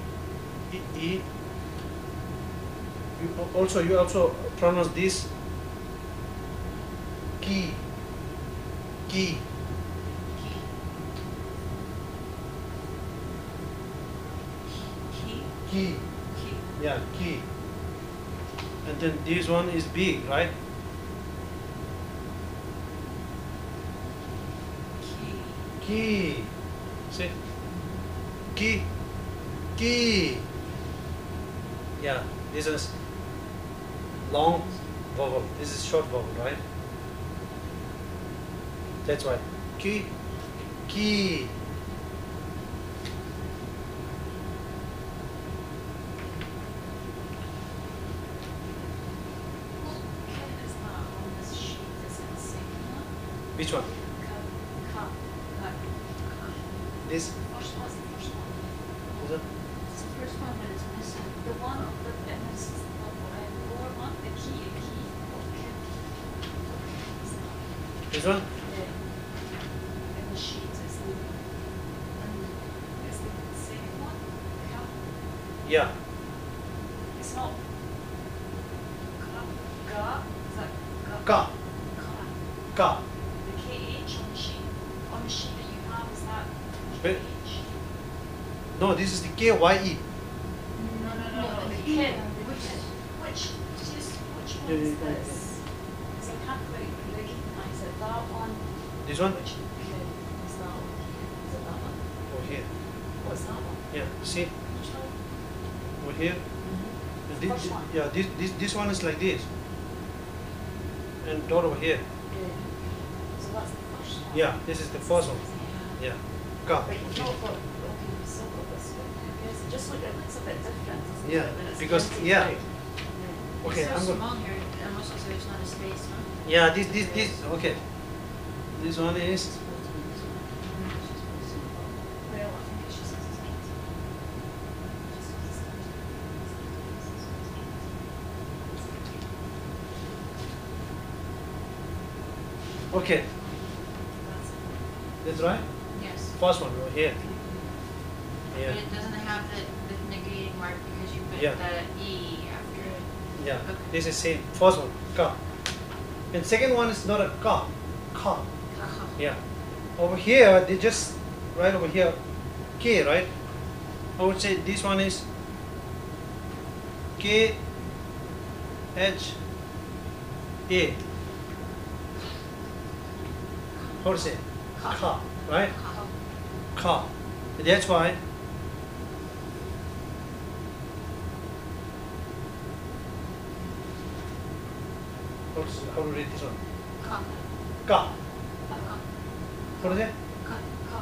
E, E. You also, you also pronounce this key, key. Key, Key, key. Yeah, key. And then this one is big, right? Key. See? Key. Key. Yeah, this is long vowel. This is short vowel, right? That's why. Key. Key. Ken is not on this sheet, is it the second one? Which one? Cup, cup, cup. This. First one's the first one. Is it? It's the first one that is missing. The one, the, and this is the lower, lower one, the key, the key. Okay. It's not- This one? Yeah. And the sheet is the, and is the second one, cup. Yeah. It's not. Cup, ga, is that ga? Ka. Ka. Ka. The KH on the sheet, on the sheet that you have, is that Wait. KH? No, this K Y E. No, no, no, no, the the kid, kid. which, which, just, which one is this? Because I can't quite recognize it, that one, This one? which kid is that one is it that one? Over here. What's that one? Yeah. See? Which one? Over here. And thi- First thi- one. yeah, this, this this one is like this. And dot over here. Yeah. So that's the first one. Yeah, this is the first one. Yeah. Ka. But you've not got, okay, you've still got this one, because it just look, it looks a bit different, doesn't it? Yeah, when it's because- yeah. Yeah. Okay, It's I'm so going. small here, it almost looks like there's not a space, huh? Yeah, this this this okay. This one is Well, I think it's just. okay. That's right. Yes. First one over here. Mm-hmm. Yeah. But it doesn't have the, the negating mark because you put Yeah. the E after it. Yeah. Okay. This is same. First one. Ka. And second one is not a ka. Ka. Yeah. Over here, they just right over here, K, right? I would say this one is K H A. How to say? Ka, right? Ka. That's why. How to, how to read this? Ka. Ka. Ka. How to say? Ka. Ka.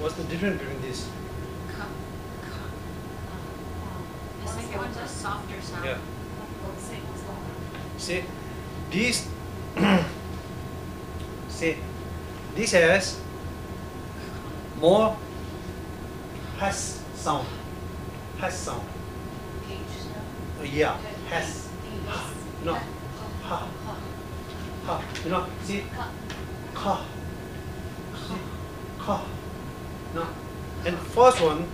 What's the difference between this? Ka. Ka. The second one's a softer sound. Yeah. Well, the second one's longer. See, this, see, this has more has sound, has sound. Uh, yeah, has, H. no, ha, ha, you know, see, Ka. ka, no, and first one,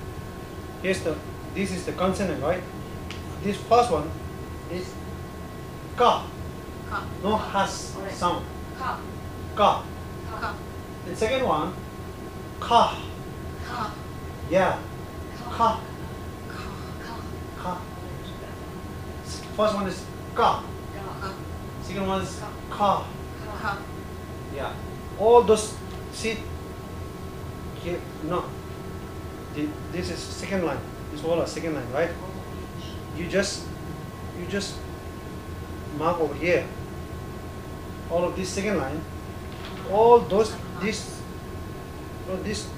here's the, this is the consonant, right? This first one is ka, Ka. no has Alright. sound, Ka. ka. Ka. The second one, ka, Ka. Yeah, ka, Ka. ka. First one is ka, second one is ka, Ka. yeah. All those, see, no, this is second line, this all are second line, right? You just, you just mark over here, all of this second line, all those, this, this,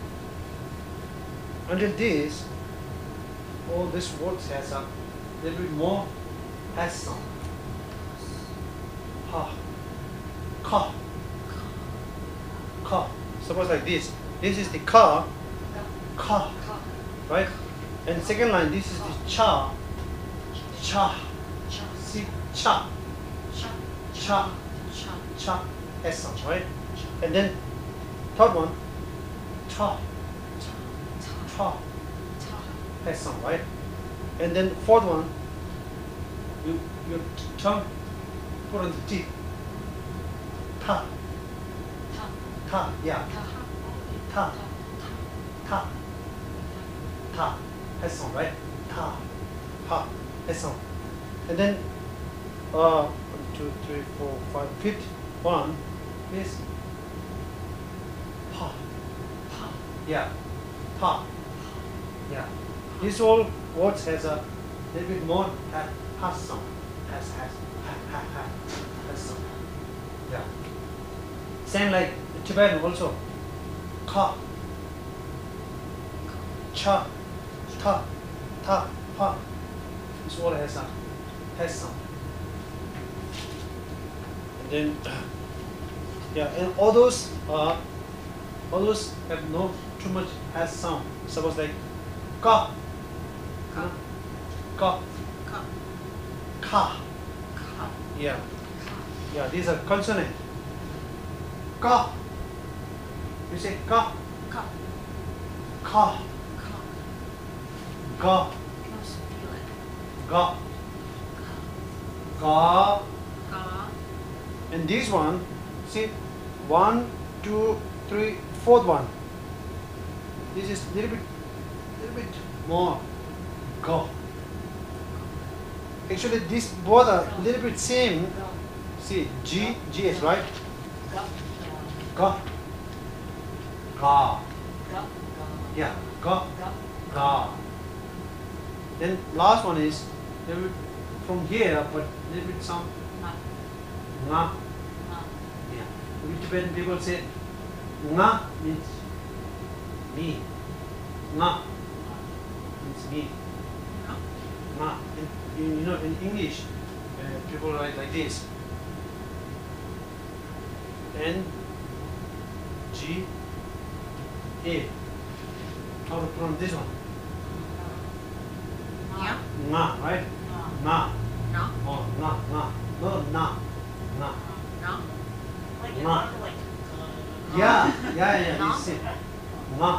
until this, all this words has a little bit more has sound. Ha, ka, ka. Suppose like this. This is the ka, ka, right? And second line, this is the cha, cha, see, cha, Cha. cha, has sound, right? And then third one, cha, cha, has sound, right? And then fourth one, you your tongue put on the teeth, ta, Ta. ta, yeah, ta, ta, ta, has sound, right? Ta, ha, has sound. And then, uh, one, two, three, four, five, fifth one is pa, pa, yeah, pa, yeah. This all words has a little bit more ha, ha sound, has, has, ha, ha, ha, has sound. Yeah. Same like Tibetan also. Ka, cha, ta, ta, pa. This all has a has sound. And then, yeah, and all those uh, all those have no too much has sound. Suppose like ka, ka, ka, Ka, ka. ka, Yeah. Yeah, these are consonant. Ka. You say ka, ka, ka, ka. ga, You can also feel it. ga, ga. Ka, And this one, see, one, two, three, fourth one. This is little bit, little bit more. Go. Actually, this both are little bit same. See, G, G is right. Go. Go. Yeah, go. Go. Then last one is little bit from here, but little bit some nga. Yeah. We Tibetan people say nga means me. Nga me. No. Nga. In, in, you know, in English, uh, people write like this. N G A. How to pronounce this one? yeah, Nga, right? Nga. no, Oh, nga, nga. No, na. Nga. no, Nga. Yeah, yeah, yeah. No? You see. Nga.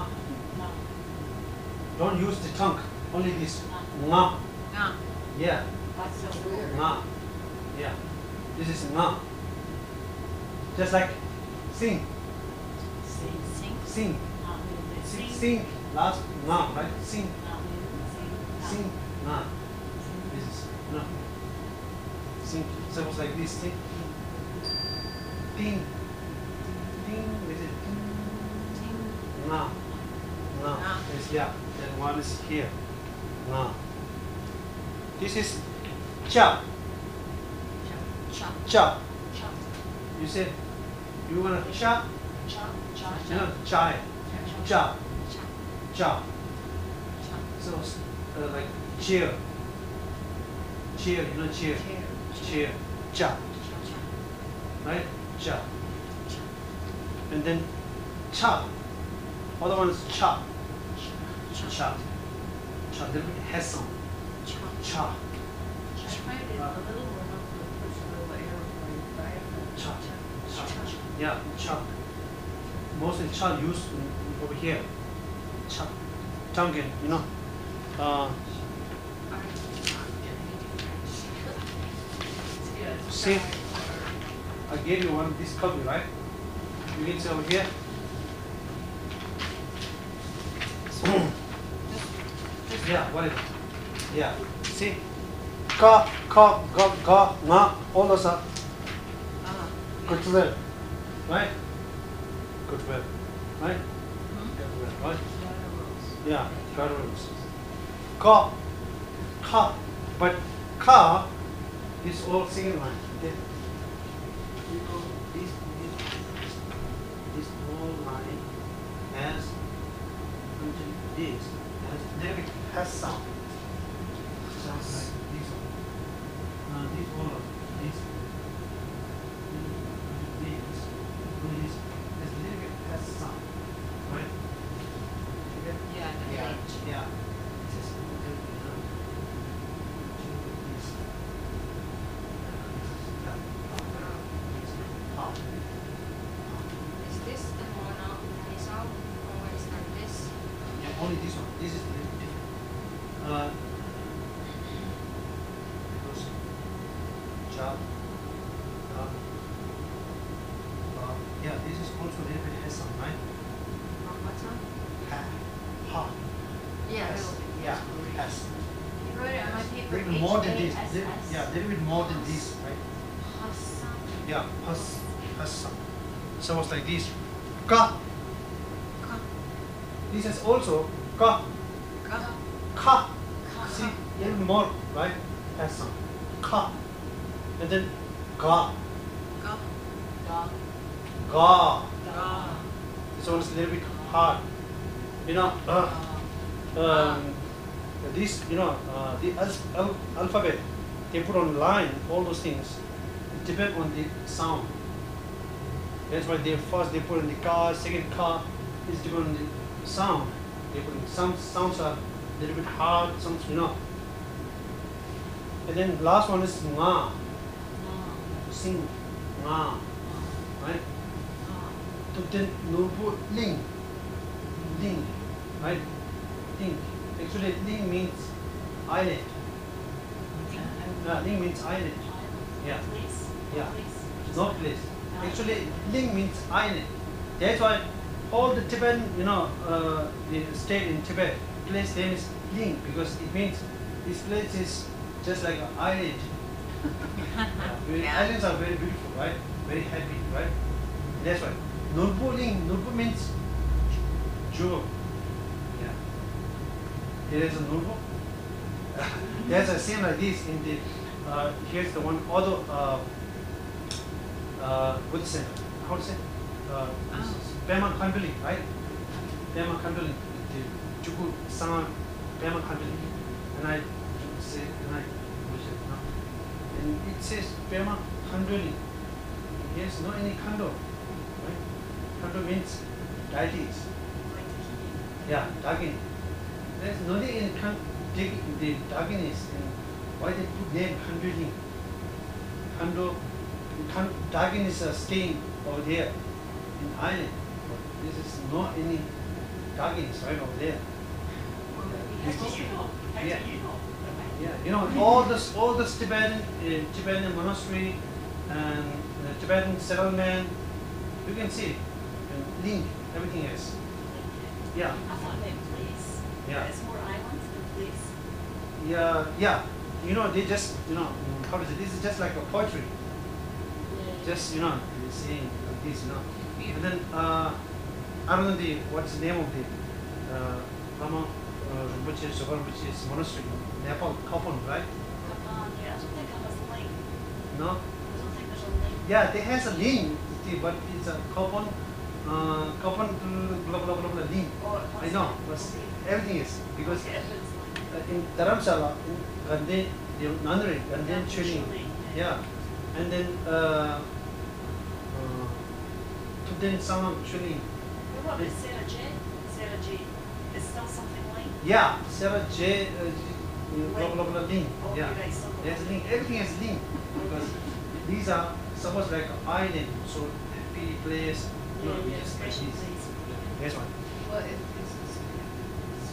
Don't use the tongue. Only this. Nga. no. Yeah. That's so weird. Nga. Yeah. This is nga. Just like sing, Sing, sing, sing, sing. Last nga, right? Sing, sing, nga. This is no. Sing. Suppose like this. Sing. Ding. Ding. Is it ding? sing, Nga. Nga. Nga. Yes, yeah. Then one is here. Nga. This is cha. cha, Cha. You say you wanna cha? You know chai. Cha. cha, Cha. cha, So uh, like cheer. Cheer. You know cheer. Cheer. Cha. Right? Cha. And then cha. Other one is cha. Cha. Cha. Little bit has some. cha, Cha. I find it a little more helpful to push a little airplane diaphragm. Cha. Yeah, cha. Mostly cha used over here. Cha. Tongue, you know. Uh, see, I gave you one this copy, right? You can see over here. Yeah, what is it? Yeah. See? Ka, ka, ga, ga, nga, all those are uh, good verb, right? Good verb, right? Mhm. Good verb, right? Yeah, gutturals. Ka, ka, but ka is all single line. Okay? You know, this, this, this whole line has until this has little bit has sound. Sounds like this one. Now this all of this, this, this, has little bit has sound, right? Okay? yeah, the Yeah, H. yeah. This is good, you know. This. Yeah. Up. Is this the mono nasal or is like this? Yeah, only this one. This is the different. Uh, because cha, uh, uh, yeah, this is also a little bit has wrote it on my paper. little bit more than this. H-A-S-S. Little- Yeah, little bit more than this, right? Hassan. Yeah, has, has So it's like this. Ka. Ka. This is also ka. Ka. Ka. See, a little more, right? Has some. Ka. And then ga. Ga. Dog. Ga. Ga. It's always a little bit hard. You know, uh, um, this, you know, uh, the al- al- alphabet, they put on line, all those things, depend on the sound. That's why they first they put in the car, second car is depend on the sound. They put in some sounds are a little bit hard, some you know. And then last one is nga, sing nga, right? To then no ling, ling, right? Ling. Actually, ling means island. Yeah, ling means island. Yeah. Place. Yeah. No place. Actually, ling means island. That's why all the Tibetan, you know, uh, the state in Tibet, place name is ling because it means this place is just like an island. Yeah. Islands are very beautiful, right? Very happy, right? That's why. Norbu ling, Norbu means jewel. Here is a Norbu. There's a same like this in the, uh, here's the one other, uh, uh, what's it, how to say? Uh, Oh. Pema Kanduli, right? Pema Kanduli, the Chuku Sama Pema Kanduli. And I say, and I, which is, no. And it says Pema Kanduli. Yes, not any Kando, right? Kando means deities. Like the key. Yeah, Dagin. There's nothing in the, the in, why they put name Kan, Dagin is uh, staying over there in island. But this is not any Dagins right over there. How do you know? How do Yeah. you know? Yeah, you know, all this, all this Tibetan, uh, Tibetan monastery and uh, Tibetan settlement, you can see, and link, everything is. Yeah, I thought it meant place. Yeah. It's more islands than place. yeah, yeah. You know, they just, you know, how to say, this is just like a poetry. Just, you know, saying like this, you know. And then, uh, I don't know the, what's the name of the, uh, Lama uh, Rinpoche, Sogar Rinpoche's monastery, Nepal, Kopan, right? Um, yeah, I don't think I was a link. No? I don't think there's a link. Yeah, they has a link, but it's a Kopan, uh, Kopan, blah, blah, blah, blah, link. It I know, but everything is, because Okay, if it's like- uh, in Dharamshala, in Gandhi, the nunnery, Gandhi Yeah, Chuling, Chuling, yeah, and then, uh, uh, Tuden Samam Chuling, What about Sera Je? Sera Je. Is still something like? yeah, Sera Je, uh, blah, blah, blah, link, Oh, yeah. right, something There's a everything has link, because these are supposed like an island, so happy place, you know, Yeah, we yeah, just like this. That's one. Well, it, it's, it's,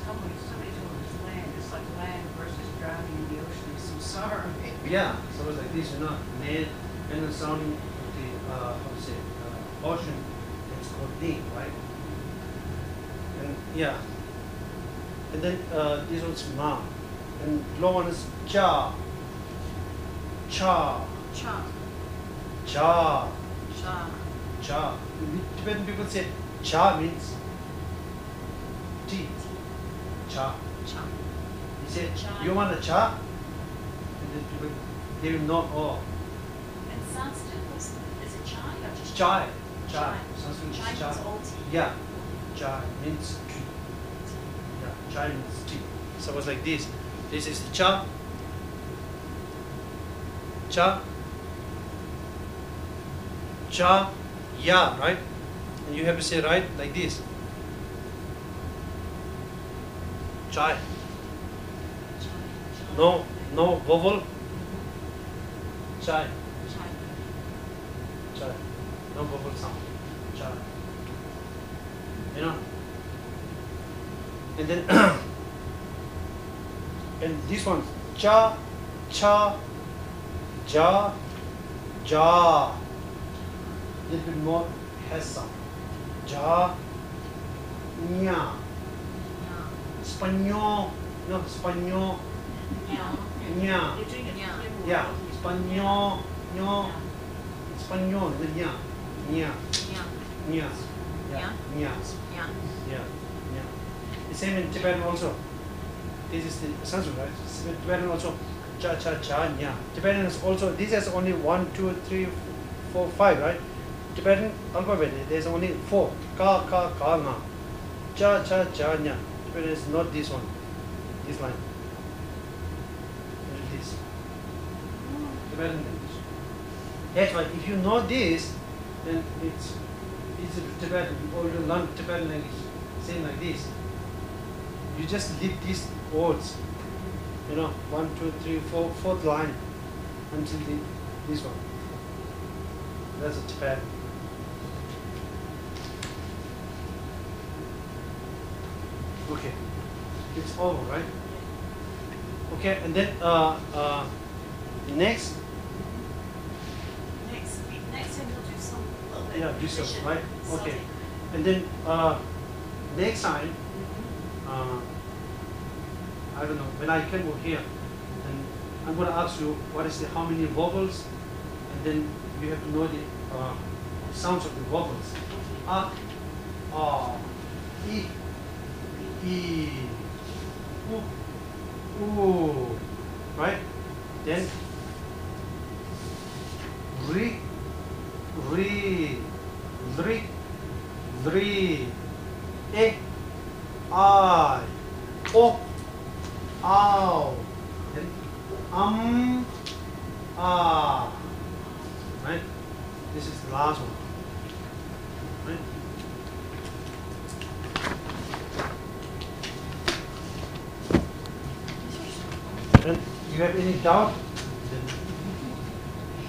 somebody, somebody told us land, it's like land versus drowning in the Yeah, so it's like this, you know, land and then surrounding the, uh, how to say, uh, ocean, it's called lake, right? And yeah, and then uh, this one's ma, and low one is cha, cha, Cha. cha, Cha. cha. Tibetan people say cha means tea, cha. Cha. You say, Cha. you want a cha? They know, all. And Sanskrit was, is it chai or just? chai, chai, Chai. Sanskrit is Chai chai. means all tea. Yeah, chai means tea. Yeah, chai means tea. So it was like this. This is the cha. Cha. Cha, ya, right? And you have to say right like this. Chai. No, no vowel. Chai. Chai. No vowel sound. Chai. You know? And then, and this one, cha, cha, ja, ja. Little bit more has sound. Ja, nya. Spagno, no, spagno, Yeah. Nya. You're doing it Yeah. for Yeah, Espanol, no, Espanol, the nya, nya, nya, Yeah. nya, nya. The same in Tibetan also. This is the Sanskrit, right? Tibetan also, cha cha cha nya. Tibetan is also. This has only one, two, three, four, five, right? Tibetan alphabet. There's only four. Ka ka ka na. Cha cha cha nya. Tibetan is not this one. This line. Only this. Tibetan language. That's why if you know this, then it's easy to Tibetan or you learn Tibetan language, same like this. You just leave these words, you know, one, two, three, four, fourth line until the this one. That's a Tibetan. Okay, it's over, right? Okay, and then uh, uh, next Next, next time we'll do some, little bit Yeah, some, right? Okay. And then uh, next time, uh, I don't know, when I came over here, and I'm going to ask you what is the how many vowels, and then you have to know the uh, sounds of the vowels. A, A, I, I, U, U, right? Then Ri, Ri, Dri, Dri, E, I, O, Um, Ah, right? This is the last one, right? And you have any doubt? Then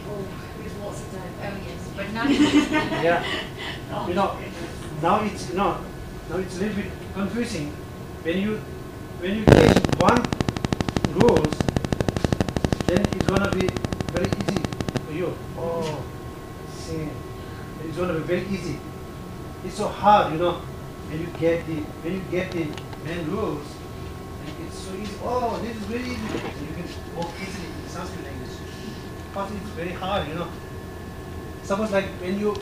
Oh, there's lots of doubt. Oh, yes, but not, Yeah, Oh, you know, now it's you know, now it's a little bit confusing when you when you take one rules, then it's gonna be very easy for you. Oh, see, it's gonna be very easy. It's so hard, you know, when you get the when you get the main rules, and it's so easy. Oh, this is very easy. And you can walk easily in Sanskrit language. But it's very hard, you know. Suppose like when you